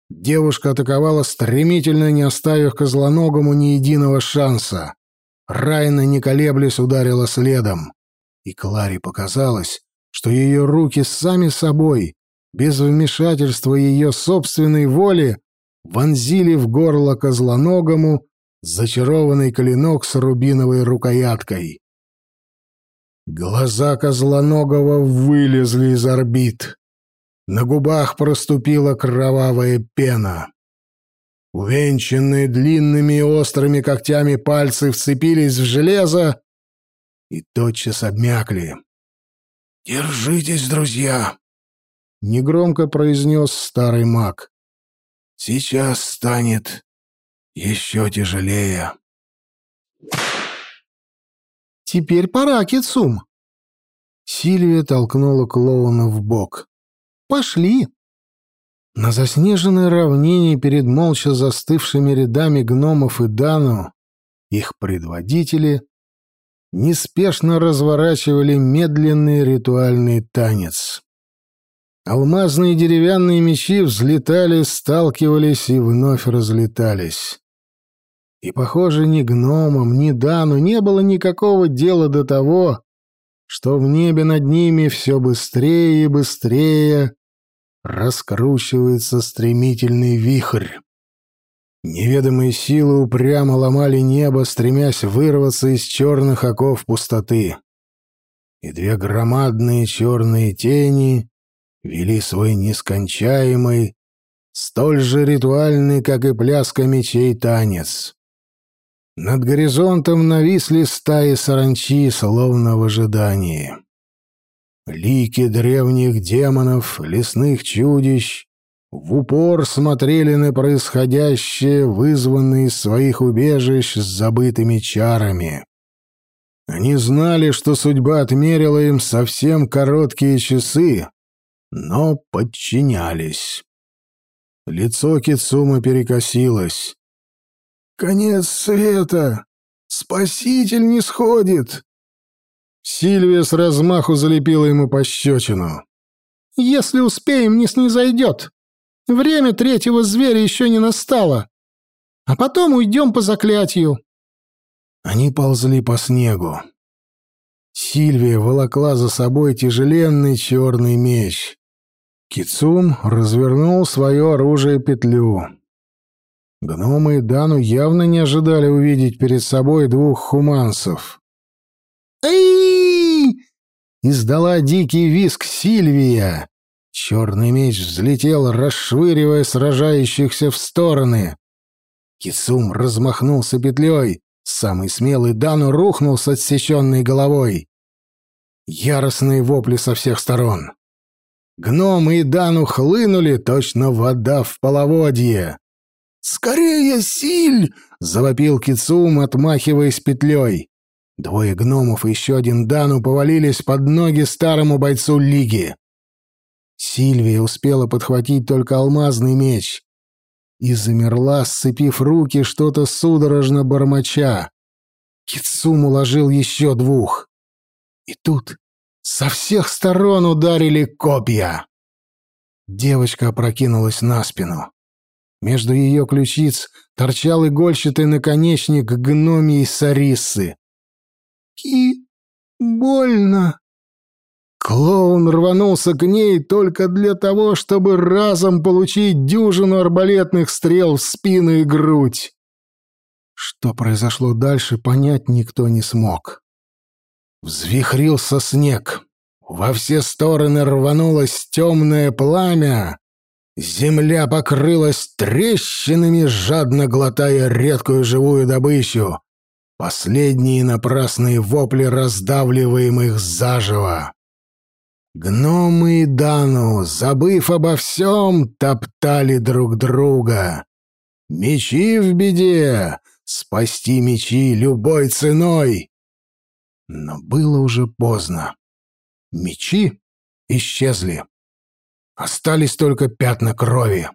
Девушка атаковала стремительно, не оставив козлоногому ни единого шанса. Райна, не колеблясь, ударила следом. И Кларе показалось, что ее руки сами собой, без вмешательства ее собственной воли, вонзили в горло козлоногому зачарованный клинок с рубиновой рукояткой. Глаза козлоногого вылезли из орбит. На губах проступила кровавая пена. Увенчанные длинными и острыми когтями пальцы вцепились в железо и тотчас обмякли. «Держитесь, друзья!» — негромко произнес старый маг. Сейчас станет еще тяжелее. Теперь пора, Кицум. Сильвия толкнула клоуна в бок. Пошли. На заснеженной равнине перед молча застывшими рядами гномов и Дану их предводители неспешно разворачивали медленный ритуальный танец. Алмазные деревянные мечи взлетали, сталкивались и вновь разлетались. И, похоже, ни гномам, ни Дану не было никакого дела до того, что в небе над ними все быстрее и быстрее раскручивается стремительный вихрь. Неведомые силы упрямо ломали небо, стремясь вырваться из черных оков пустоты. И две громадные черные тени вели свой нескончаемый, столь же ритуальный, как и пляска мечей, танец. Над горизонтом нависли стаи саранчи, словно в ожидании. Лики древних демонов, лесных чудищ в упор смотрели на происходящее, вызванное из своих убежищ с забытыми чарами. Они знали, что судьба отмерила им совсем короткие часы, но подчинялись. Лицо Кицума перекосилось. «Конец света! Спаситель не сходит!» Сильвия с размаху залепила ему пощечину. «Если успеем, не снизойдет. Время третьего зверя еще не настало. А потом уйдем по заклятию». Они ползли по снегу. Сильвия волокла за собой тяжеленный черный меч. Кицум развернул свое оружие петлю. Гномы и Дану явно не ожидали увидеть перед собой двух хуманцев. «Эй!» — издала дикий виск Сильвия. Черный меч взлетел, расшвыривая сражающихся в стороны. Кицум размахнулся петлей. Самый смелый Дану рухнул с отсеченной головой. Яростные вопли со всех сторон. Гномы и Дану хлынули, точно вода в половодье. «Скорее, Силь!» — завопил Кицум, отмахиваясь петлей. Двое гномов и еще один Дану повалились под ноги старому бойцу Лиги. Сильвия успела подхватить только алмазный меч и замерла, сцепив руки, что-то судорожно бормоча. Кицум уложил еще двух. И тут со всех сторон ударили копья. Девочка опрокинулась на спину. Между ее ключиц торчал игольчатый наконечник гномии сарисы. «Ки... больно!» Клоун рванулся к ней только для того, чтобы разом получить дюжину арбалетных стрел в спину и грудь. Что произошло дальше, понять никто не смог. Взвихрился снег. Во все стороны рванулось темное пламя. Земля покрылась трещинами, жадно глотая редкую живую добычу. Последние напрасные вопли раздавливаемых заживо. Гномы и Дану, забыв обо всем, топтали друг друга. Мечи в беде, спасти мечи любой ценой. Но было уже поздно. Мечи исчезли. Остались только пятна крови.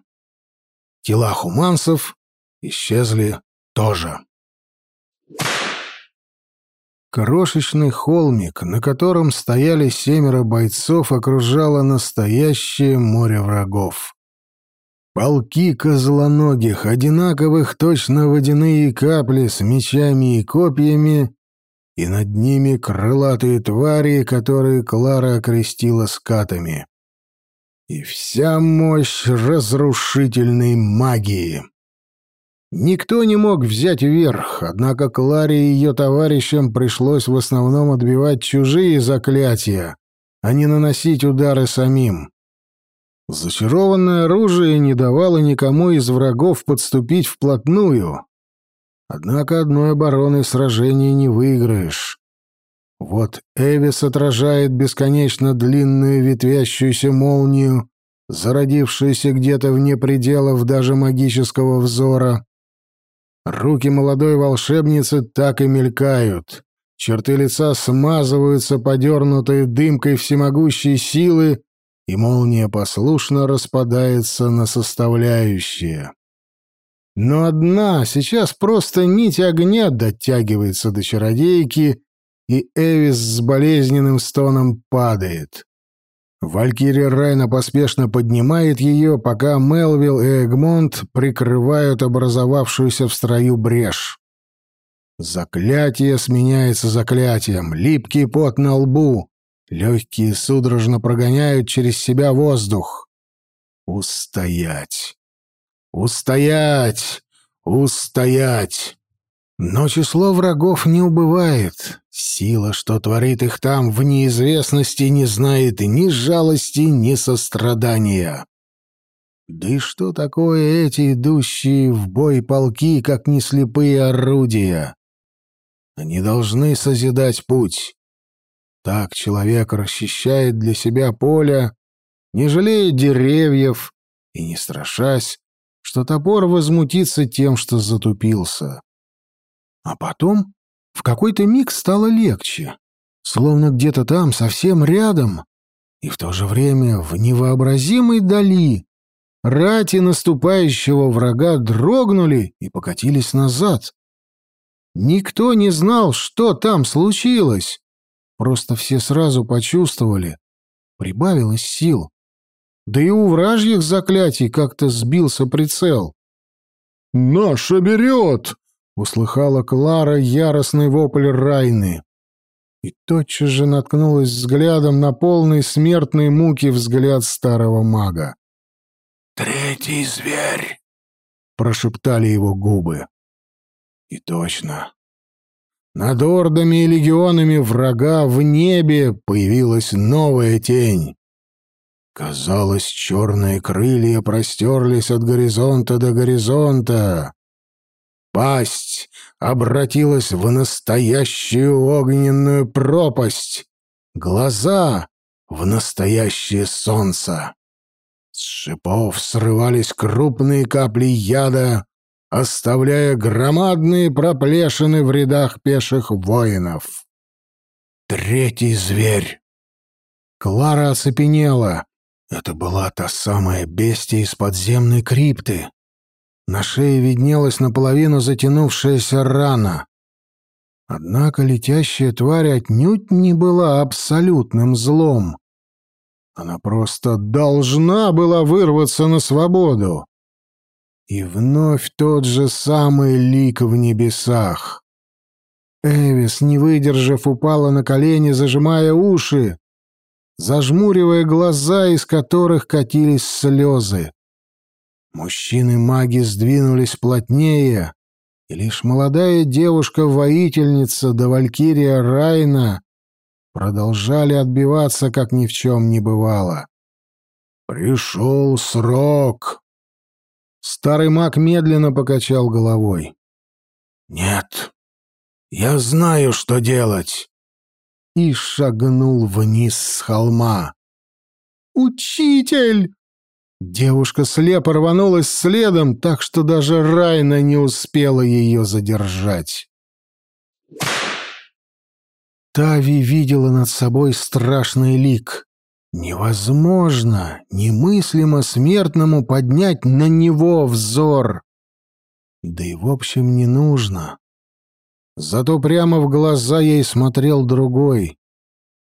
Тела хуманцев исчезли тоже. Крошечный холмик, на котором стояли семеро бойцов, окружало настоящее море врагов. Полки козлоногих, одинаковых точно водяные капли с мечами и копьями, и над ними крылатые твари, которые Клара окрестила скатами. И вся мощь разрушительной магии. Никто не мог взять верх, однако Кларе и ее товарищам пришлось в основном отбивать чужие заклятия, а не наносить удары самим. Зачарованное оружие не давало никому из врагов подступить вплотную. Однако одной обороной сражения не выиграешь. Вот Эвис отражает бесконечно длинную ветвящуюся молнию, зародившуюся где-то вне пределов даже магического взора. Руки молодой волшебницы так и мелькают. Черты лица смазываются подернутой дымкой всемогущей силы, и молния послушно распадается на составляющие. Но одна сейчас просто нить огня дотягивается до чародейки, и Эвис с болезненным стоном падает. Валькирия Райна поспешно поднимает ее, пока Мелвилл и Эгмонт прикрывают образовавшуюся в строю брешь. Заклятие сменяется заклятием, липкий пот на лбу, легкие судорожно прогоняют через себя воздух. Устоять! Устоять! Устоять! Но число врагов не убывает. Сила, что творит их там, в неизвестности не знает ни жалости, ни сострадания. Да и что такое эти идущие в бой полки, как не слепые орудия? Они должны созидать путь. Так человек расчищает для себя поле, не жалея деревьев и не страшась, что топор возмутится тем, что затупился. А потом в какой-то миг стало легче, словно где-то там, совсем рядом, и в то же время в невообразимой дали рати наступающего врага дрогнули и покатились назад. Никто не знал, что там случилось, Просто все сразу почувствовали. Прибавилось сил. Да и у вражьих заклятий как-то сбился прицел. «Наша берет!» — услыхала Клара яростный вопль Райны. И тотчас же наткнулась взглядом на полный смертной муки взгляд старого мага. «Третий зверь!» — прошептали его губы. И точно. Над ордами и легионами врага в небе появилась новая тень. Казалось, черные крылья простерлись от горизонта до горизонта. Пасть обратилась в настоящую огненную пропасть, глаза — в настоящее солнце. С шипов срывались крупные капли яда, оставляя громадные проплешины в рядах пеших воинов. Третий зверь. Клара оцепенела. Это была та самая бестия из подземной крипты. На шее виднелась наполовину затянувшаяся рана. Однако летящая тварь отнюдь не была абсолютным злом. Она просто должна была вырваться на свободу. И вновь тот же самый лик в небесах. Эвис, не выдержав, упала на колени, зажимая уши, зажмуривая глаза, из которых катились слезы. Мужчины-маги сдвинулись плотнее, и лишь молодая девушка-воительница да валькирия Райна продолжали отбиваться, как ни в чем не бывало. «Пришел срок!» Старый маг медленно покачал головой. «Нет, я знаю, что делать!» И шагнул вниз с холма. «Учитель!» Девушка слепо рванулась следом, так что даже Райна не успела ее задержать. Тави видела над собой страшный лик. Невозможно, немыслимо смертному поднять на него взор. Да и в общем не нужно. Зато прямо в глаза ей смотрел другой.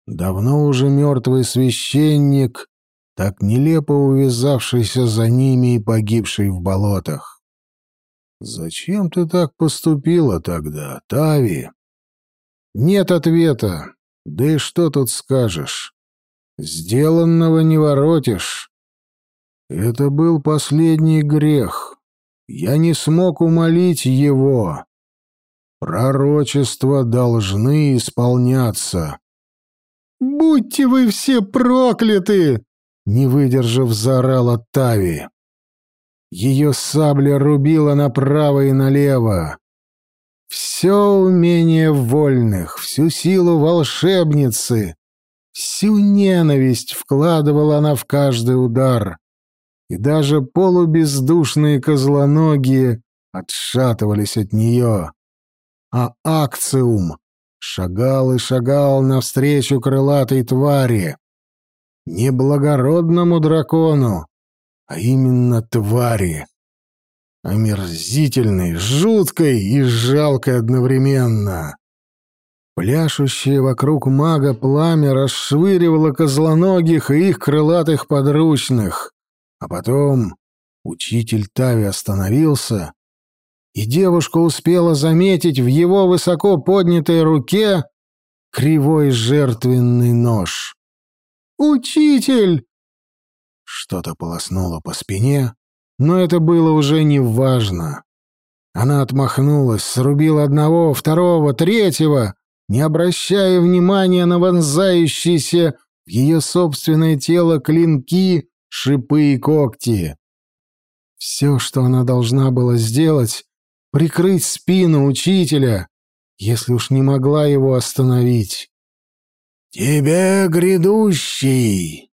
Давно уже мертвый священник, так нелепо увязавшийся за ними и погибший в болотах. «Зачем ты так поступила тогда, Тави?» «Нет ответа. Да и что тут скажешь?» Сделанного не воротишь. Это был последний грех. Я не смог умолить его. Пророчества должны исполняться. «Будьте вы все прокляты!» Не выдержав, заорала Тави. Ее сабля рубила направо и налево. Все умение вольных, всю силу волшебницы, Всю ненависть вкладывала она в каждый удар, и даже полубездушные козлоногие отшатывались от нее. А акциум шагал и шагал навстречу крылатой твари. Не благородному дракону, а именно твари. Омерзительной, жуткой и жалкой одновременно. Пляшущее вокруг мага пламя расшвыривало козлоногих и их крылатых подручных. А потом учитель Тави остановился, и девушка успела заметить в его высоко поднятой руке кривой жертвенный нож. «Учитель!» Что-то полоснуло по спине, но это было уже не важно. Она отмахнулась, срубила одного, второго, третьего, не обращая внимания на вонзающиеся в ее собственное тело клинки, шипы и когти. Все, что она должна была сделать, прикрыть спину учителя, если уж не могла его остановить. «Тебе, грядущий,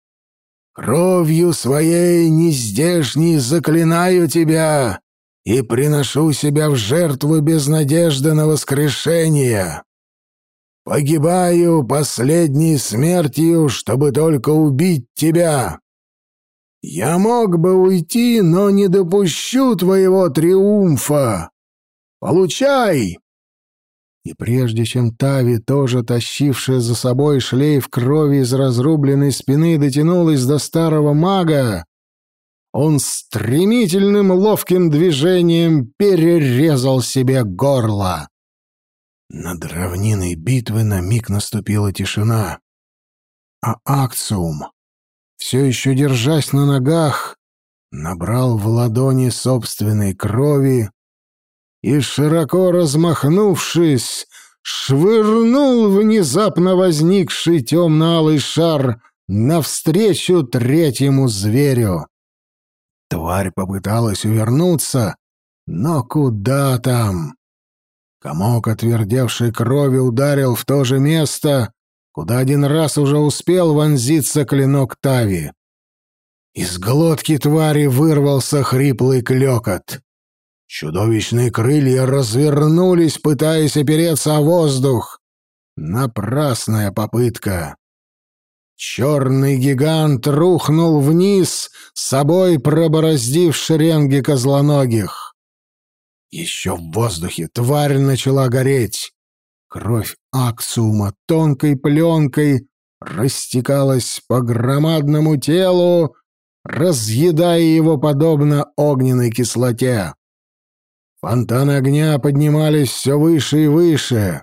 кровью своей нездешней заклинаю тебя и приношу себя в жертву без надежды на воскрешение. Погибаю последней смертью, чтобы только убить тебя. Я мог бы уйти, но не допущу твоего триумфа. Получай!» И прежде чем Тави, тоже тащившая за собой шлейф крови из разрубленной спины, дотянулась до старого мага, он стремительным ловким движением перерезал себе горло. Над равниной битвы на миг наступила тишина. А Акциум, все еще держась на ногах, набрал в ладони собственной крови и, широко размахнувшись, швырнул внезапно возникший темно-алый шар навстречу третьему зверю. Тварь попыталась увернуться, но куда там? Комок отвердевшей крови ударил в то же место, куда один раз уже успел вонзиться клинок Тави. Из глотки твари вырвался хриплый клёкот. Чудовищные крылья развернулись, пытаясь опереться о воздух. Напрасная попытка. Черный гигант рухнул вниз, собой пробороздив шеренги козлоногих. Еще в воздухе тварь начала гореть. Кровь Аксума тонкой пленкой растекалась по громадному телу, разъедая его подобно огненной кислоте. Фонтаны огня поднимались все выше и выше.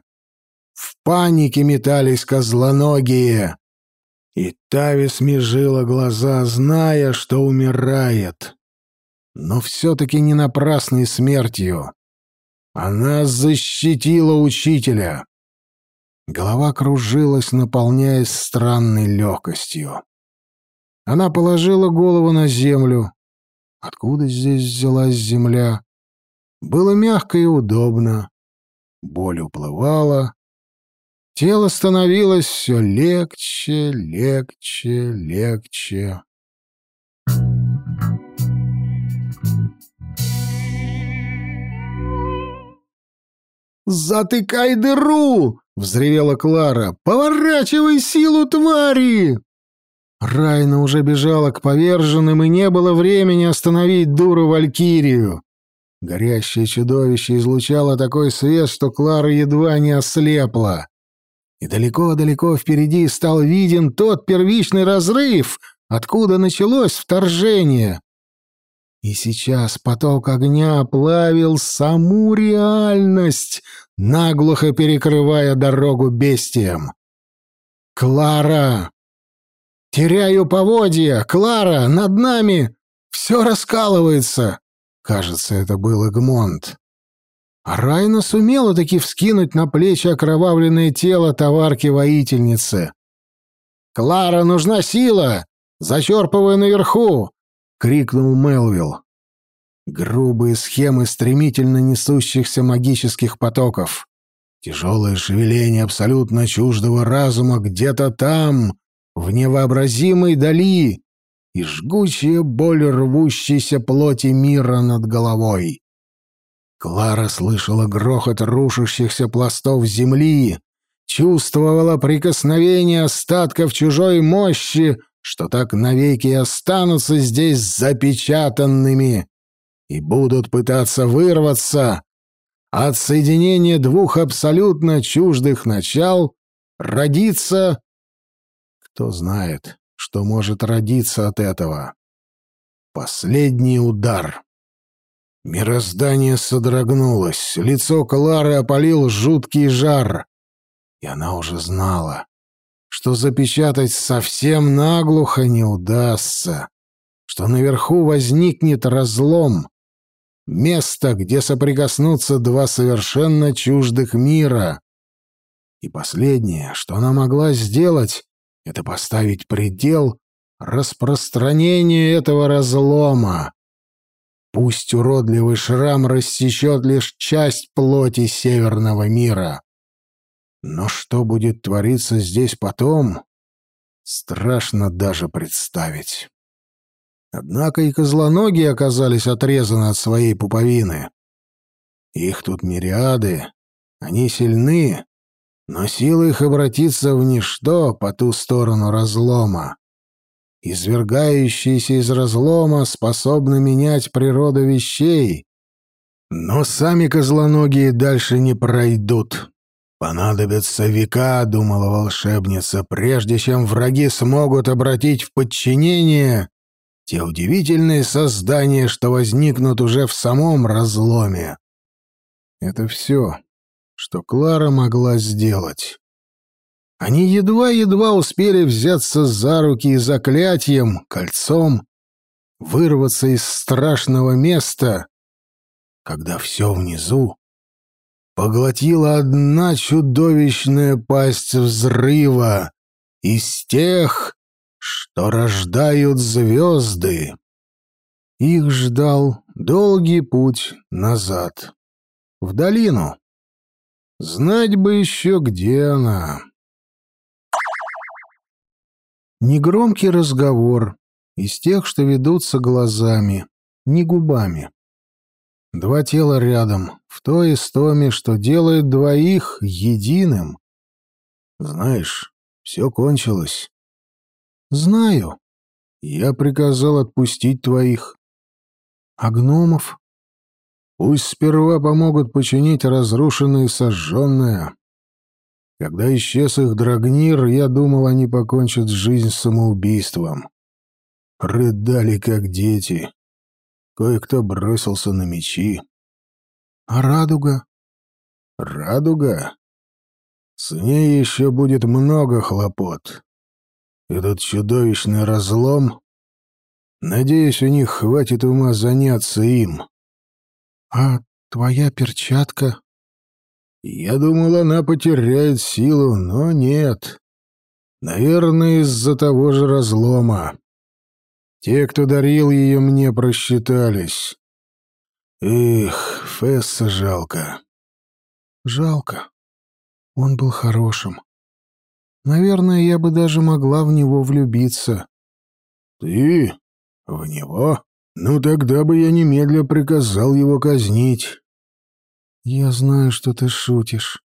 В панике метались козлоногие. И Тави смежила глаза, зная, что умирает. Но все-таки не напрасной смертью. Она защитила учителя. Голова кружилась, наполняясь странной легкостью. Она положила голову на землю. Откуда здесь взялась земля? Было мягко и удобно. Боль уплывала. Тело становилось все легче, легче, легче. «Затыкай дыру!» — взревела Клара. «Поворачивай силу твари!» Райна уже бежала к поверженным, и не было времени остановить дуру Валькирию. Горящее чудовище излучало такой свет, что Клара едва не ослепла. И далеко-далеко впереди стал виден тот первичный разрыв, откуда началось вторжение. И сейчас поток огня плавил саму реальность, наглухо перекрывая дорогу бестиям. «Клара!» «Теряю поводья! Клара, над нами! Все раскалывается!» Кажется, это был Эгмонт. А Райна сумела таки вскинуть на плечи окровавленное тело товарки-воительницы. «Клара, нужна сила! Зачерпывай наверху!» — крикнул Мелвилл. Грубые схемы стремительно несущихся магических потоков. Тяжелое шевеление абсолютно чуждого разума где-то там, в невообразимой дали, и жгучая боль рвущейся плоти мира над головой. Клара слышала грохот рушащихся пластов земли, чувствовала прикосновение остатков чужой мощи, что так навеки останутся здесь запечатанными и будут пытаться вырваться от соединения двух абсолютно чуждых начал, родиться... Кто знает, что может родиться от этого. Последний удар. Мироздание содрогнулось, лицо Клары опалил жуткий жар, и она уже знала, что запечатать совсем наглухо не удастся, что наверху возникнет разлом, место, где соприкоснутся два совершенно чуждых мира. И последнее, что она могла сделать, это поставить предел распространению этого разлома. Пусть уродливый шрам рассечет лишь часть плоти северного мира. Но что будет твориться здесь потом, страшно даже представить. Однако и козлоногие оказались отрезаны от своей пуповины. Их тут мириады, они сильны, но сила их обратиться в ничто по ту сторону разлома. Извергающиеся из разлома способны менять природу вещей, но сами козлоногие дальше не пройдут. Понадобятся века, думала волшебница, прежде чем враги смогут обратить в подчинение те удивительные создания, что возникнут уже в самом разломе. Это все, что Клара могла сделать. Они едва-едва успели взяться за руки и заклятием, кольцом, вырваться из страшного места, когда все внизу поглотила одна чудовищная пасть взрыва из тех, что рождают звезды. Их ждал долгий путь назад, в долину. Знать бы еще, где она. Негромкий разговор из тех, что ведутся глазами, не губами. Два тела рядом, в той истоме, что делает двоих единым. Знаешь, все кончилось. Знаю. Я приказал отпустить твоих. А гномов? Пусть сперва помогут починить разрушенное и сожженное. Когда исчез их драгнир, я думал, они покончат жизнь самоубийством. Рыдали, как дети. Кое-кто бросился на мечи. А радуга? Радуга? С ней еще будет много хлопот. Этот чудовищный разлом... Надеюсь, у них хватит ума заняться им. А твоя перчатка? Я думал, она потеряет силу, но нет. Наверное, из-за того же разлома. Те, кто дарил ее, мне просчитались. Эх, Фесса жалко. Жалко. Он был хорошим. Наверное, я бы даже могла в него влюбиться. Ты? В него? Ну, тогда бы я немедля приказал его казнить. Я знаю, что ты шутишь.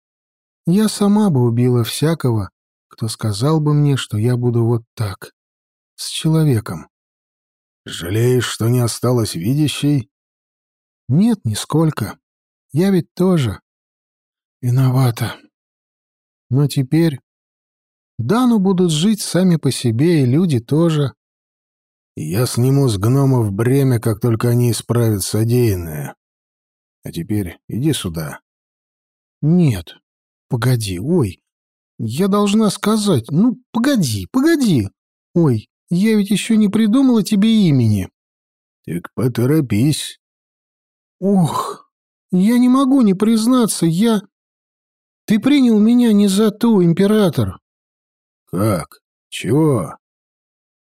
Я сама бы убила всякого, кто сказал бы мне, что я буду вот так, с человеком. Жалеешь, что не осталось видящей? Нет, нисколько. Я ведь тоже виновата. Но теперь Дану будут жить сами по себе, и люди тоже. Я сниму с гномов бремя, как только они исправят содеянное. А теперь иди сюда. Нет, погоди, ой, я должна сказать, ну, погоди, погоди. Ой, я ведь еще не придумала тебе имени. Так поторопись. Ох, я не могу не признаться, я... Ты принял меня не за ту, император. Как? Чего?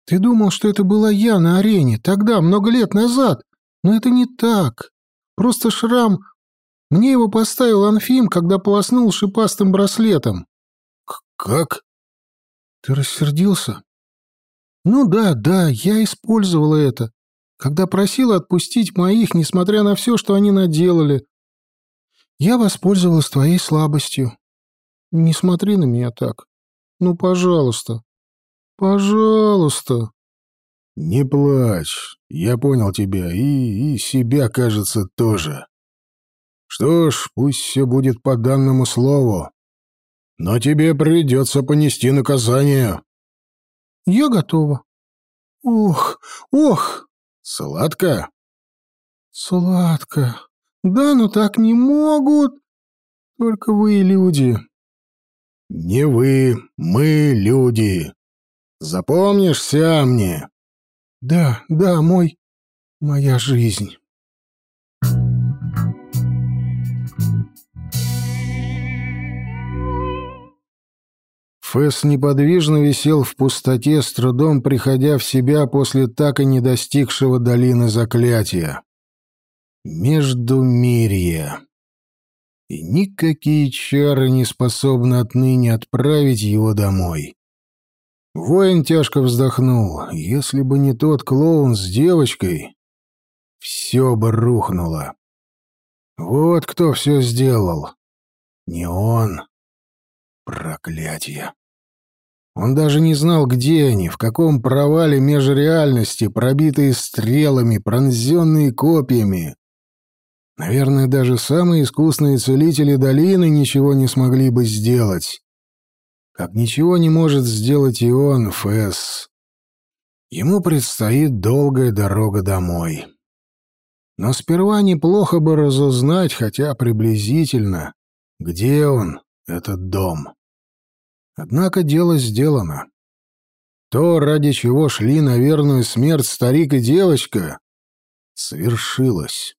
Ты думал, что это была я на арене, тогда, много лет назад. Но это не так. Просто шрам... Мне его поставил Анфим, когда полоснул шипастым браслетом. К как? Ты рассердился? Ну да, да, я использовала это, когда просила отпустить моих, несмотря на все, что они наделали. Я воспользовалась твоей слабостью. Не смотри на меня так. Ну, пожалуйста. Пожалуйста. Не плачь. Я понял тебя и, и себя, кажется, тоже. Что ж, пусть все будет по данному слову. Но тебе придется понести наказание. Я готова. Ох, ох, сладко? Сладко. Да, но так не могут. Только вы, люди. Не вы, мы, люди. Запомнишься мне? Да, да, мой... моя жизнь. Фэс неподвижно висел в пустоте, с трудом приходя в себя после так и не достигшего долины заклятия. Междумирье. И никакие чары не способны отныне отправить его домой. Воин тяжко вздохнул. Если бы не тот клоун с девочкой, все бы рухнуло. Вот кто все сделал. Не он. Проклятие. Он даже не знал, где они, в каком провале межреальности, пробитые стрелами, пронзенные копьями. Наверное, даже самые искусные целители долины ничего не смогли бы сделать. Как ничего не может сделать и он, Фэс. Ему предстоит долгая дорога домой. Но сперва неплохо бы разузнать, хотя приблизительно, где он, этот дом. Однако дело сделано. То, ради чего шли на верную смерть старик и девочка, свершилось.